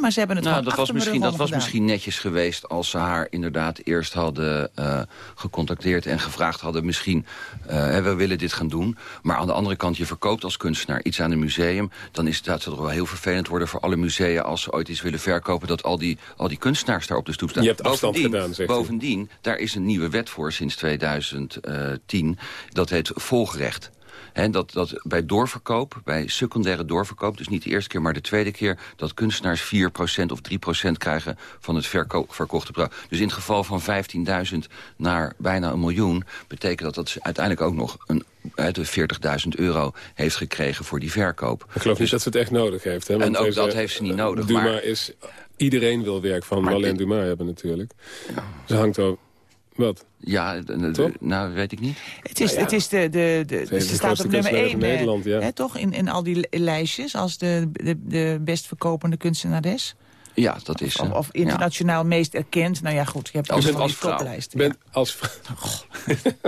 maar ze hebben het nou, gewoon dat was misschien Dat was gedaan. misschien netjes geweest als ze haar inderdaad eerst hadden uh, gecontacteerd... en gevraagd hadden, misschien, uh, we willen dit gaan doen. Maar aan de andere kant, je verkoopt als kunstenaar iets aan een museum... dan is het, dat toch wel heel vervelend worden voor alle musea... als ze ooit iets willen verkopen, dat al die, al die kunstenaars daar op de stoep staan. Je hebt afstand bovendien, gedaan, zegt Bovendien, daar is een nieuwe wet voor sinds 2010. Dat heet volgerecht. He, dat, dat bij doorverkoop, bij secundaire doorverkoop... dus niet de eerste keer, maar de tweede keer... dat kunstenaars 4% of 3% krijgen van het verko verkochte product. Dus in het geval van 15.000 naar bijna een miljoen... betekent dat dat ze uiteindelijk ook nog een de 40.000 euro heeft gekregen voor die verkoop. Ik geloof niet dat ze het echt nodig heeft. Hè? Want en ook dat heeft ze niet nodig. Dumas maar... is... Iedereen wil werk van Marlène Dumas hebben natuurlijk. Ja. Ze hangt ook... Wat? Ja, nou weet ik niet. Het is, het is de, de, de, de ze staat op nummer 1 Nederland, ja. hè, toch? In, in al die lijstjes als de, de, de best verkopende kunstenares. Ja, dat is Of, of internationaal ja. meest erkend. Nou ja, goed, je hebt als, als, als vrouw. toplijst. Bent als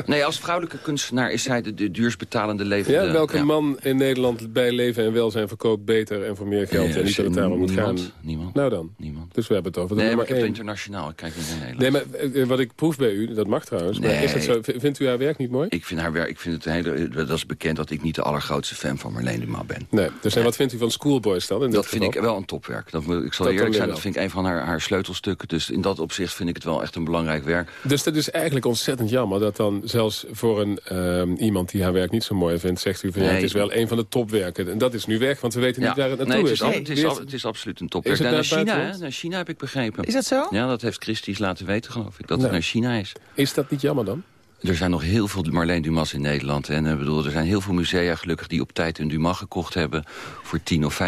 nee, als vrouwelijke kunstenaar is zij de, de duurst betalende levende... Ja, welke ja. man in Nederland bij leven en welzijn verkoopt beter en voor meer geld? En niet dat het daarom moet niemand, gaan. Niemand. Nou dan. Niemand. Dus we hebben het over de Nee, maar ik heb het één. internationaal. Ik kijk niet naar Nederland. Nee, maar wat ik proef bij u, dat mag trouwens. Maar Nee. is het zo, vindt u haar werk niet mooi? Ik vind haar werk, ik vind het hele, dat is bekend dat ik niet de allergrootste fan van Marlene Dumas ben. Nee, dus en wat vindt u van Schoolboys dan? In Dat dit vind ik wel een topwerk. Dat, moet- ik zal Dat eerlijk zijn, dat vind ik een van haar, haar sleutelstukken. Dus in dat opzicht vind ik het wel echt een belangrijk werk. Dus dat is eigenlijk ontzettend jammer dat dan zelfs voor een, ehm, iemand die haar werk niet zo mooi vindt... zegt u van ja, Nee. het is wel een van de topwerken. En dat is nu weg, want we weten niet waar het naartoe nee, het is. is, al- hè? het, is al- het is absoluut een topwerk. Is het naar China, hè? Naar China heb ik begrepen. Is dat zo? Ja, dat heeft Christie's laten weten, geloof ik. Dat Nou. het naar China is. Is dat niet jammer dan? Er zijn nog heel veel Marlene Dumas in Nederland. En ik bedoel, er zijn heel veel musea gelukkig die op tijd een Dumas gekocht hebben. Voor 10.000 of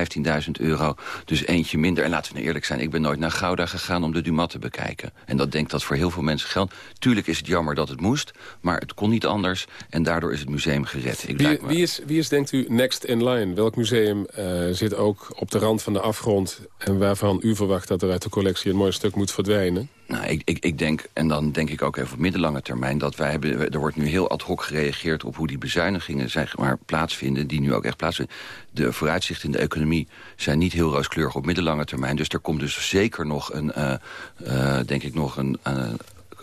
15.000 euro. Dus eentje minder. En laten we nou eerlijk zijn, ik ben nooit naar Gouda gegaan om de Dumas te bekijken. En dat denk dat voor heel veel mensen geldt. Tuurlijk is het jammer dat het moest. Maar het kon niet anders. En daardoor is het museum gered. Ik Wie, wie, is, wie is, denkt u, next in line? Welk museum eh, zit ook op de rand van de afgrond... en waarvan u verwacht dat er uit de collectie een mooi stuk moet verdwijnen? Nou, ik, ik, ik denk, en dan denk ik ook even op middellange termijn... dat wij hebben, er wordt nu heel ad hoc gereageerd op hoe die bezuinigingen zeg maar, plaatsvinden... die nu ook echt plaatsvinden. De vooruitzichten in de economie zijn niet heel rooskleurig op middellange termijn. Dus er komt dus zeker nog een, eh, eh, denk ik, nog een... eh,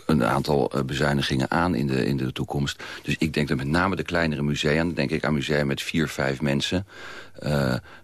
een aantal bezuinigingen aan in de, in de toekomst. Dus ik denk dat met name de kleinere musea... dan denk ik aan musea met vier, vijf mensen...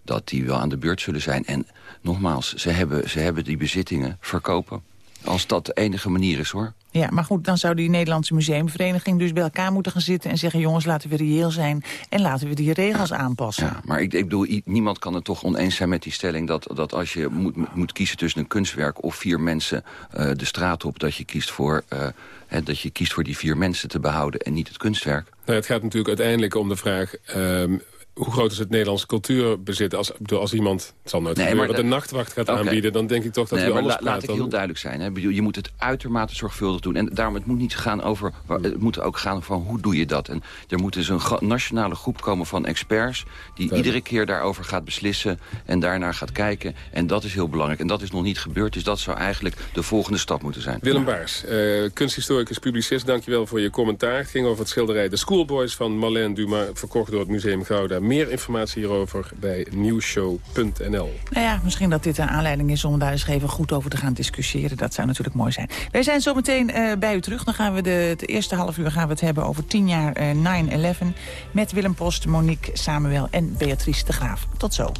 dat die wel aan de beurt zullen zijn. En nogmaals, ze hebben, ze hebben die bezittingen verkopen. Als dat de enige manier is, hoor. Ja, maar goed, dan zou die Nederlandse museumvereniging dus bij elkaar moeten gaan zitten... en zeggen, jongens, laten we reëel zijn en laten we die regels aanpassen. Ja, maar ik, ik bedoel, niemand kan het toch oneens zijn met die stelling... dat, dat als je moet, moet kiezen tussen een kunstwerk of vier mensen eh, de straat op... dat je, kiest voor, eh, hè, dat je kiest voor die vier mensen te behouden en niet het kunstwerk. Nou, het gaat natuurlijk uiteindelijk om de vraag... ehm, hoe groot is het Nederlandse cultuurbezit? Als, bedoel, als iemand, het zal nooit Nee, gebeuren, maar de nachtwacht gaat aanbieden... dan denk ik toch dat Nee, we anders la- laat ik heel duidelijk zijn. Hè. Je moet het uitermate zorgvuldig doen. En daarom, het moet niet gaan over... Het moet ook gaan van hoe doe je dat. En er moet dus een nationale groep komen van experts... die iedere keer daarover gaat beslissen en daarnaar gaat kijken. En dat is heel belangrijk. En dat is nog niet gebeurd. Dus dat zou eigenlijk de volgende stap moeten zijn. Willem Baars, eh, kunsthistoricus, publicist, dankjewel voor je commentaar. Het ging over het schilderij De Schoolboys van Marlène Dumas... verkocht door het Museum Gouda. Meer informatie hierover bij nieuwshow.nl. Nou ja, misschien dat dit een aanleiding is om daar eens even goed over te gaan discussiëren. Dat zou natuurlijk mooi zijn. Wij zijn zo meteen eh, bij u terug. Dan gaan we de, het eerste half uur gaan we het hebben over 10 jaar eh, 9-11... met Willem Post, Monique Samuel en Beatrice de Graaf. Tot zo.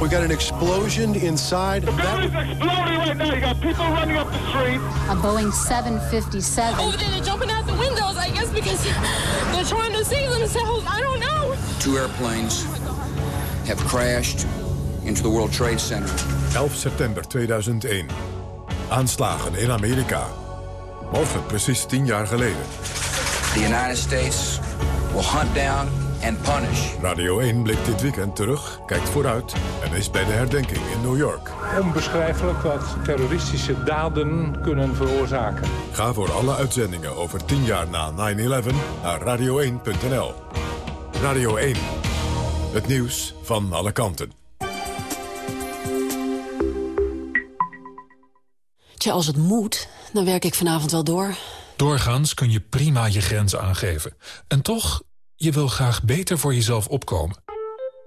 We got an explosion inside. The building's exploding right now. You got people running up the street. A Boeing 757. Over there, they're jumping out because they're trying to save themselves. I don't know. Two airplanes have crashed into the World Trade Center. 11 september 2001. Aanslagen in Amerika. Morgen precies tien jaar geleden. The United States will hunt down and punish. Radio 1 blikt dit weekend terug, kijkt vooruit en is bij de herdenking in New York. Onbeschrijfelijk wat terroristische daden kunnen veroorzaken. Ga voor alle uitzendingen over 10 jaar na 9-11 naar radio1.nl. Radio 1, het nieuws van alle kanten. Tja, als het moet, dan werk ik vanavond wel door. Doorgaans kun je prima je grenzen aangeven. En toch je wil graag beter voor jezelf opkomen.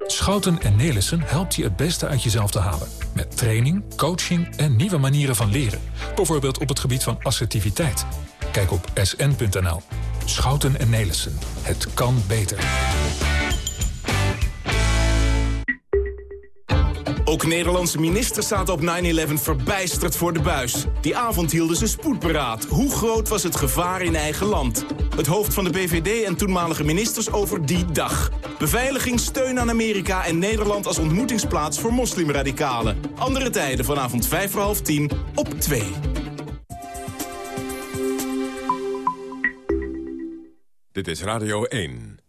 Schouten en Nelissen helpt je het beste uit jezelf te halen. Met training, coaching en nieuwe manieren van leren. Bijvoorbeeld op het gebied van assertiviteit. Kijk op sn.nl. Schouten en Nelissen. Het kan beter. Ook Nederlandse ministers zaten op 9-11 verbijsterd voor de buis. Die avond hielden ze spoedberaad. Hoe groot was het gevaar in eigen land? Het hoofd van de BVD en toenmalige ministers over die dag. Beveiliging, steun aan Amerika en Nederland als ontmoetingsplaats voor moslimradicalen. Andere tijden vanavond 5 voor half 10 op 2. Dit is Radio 1.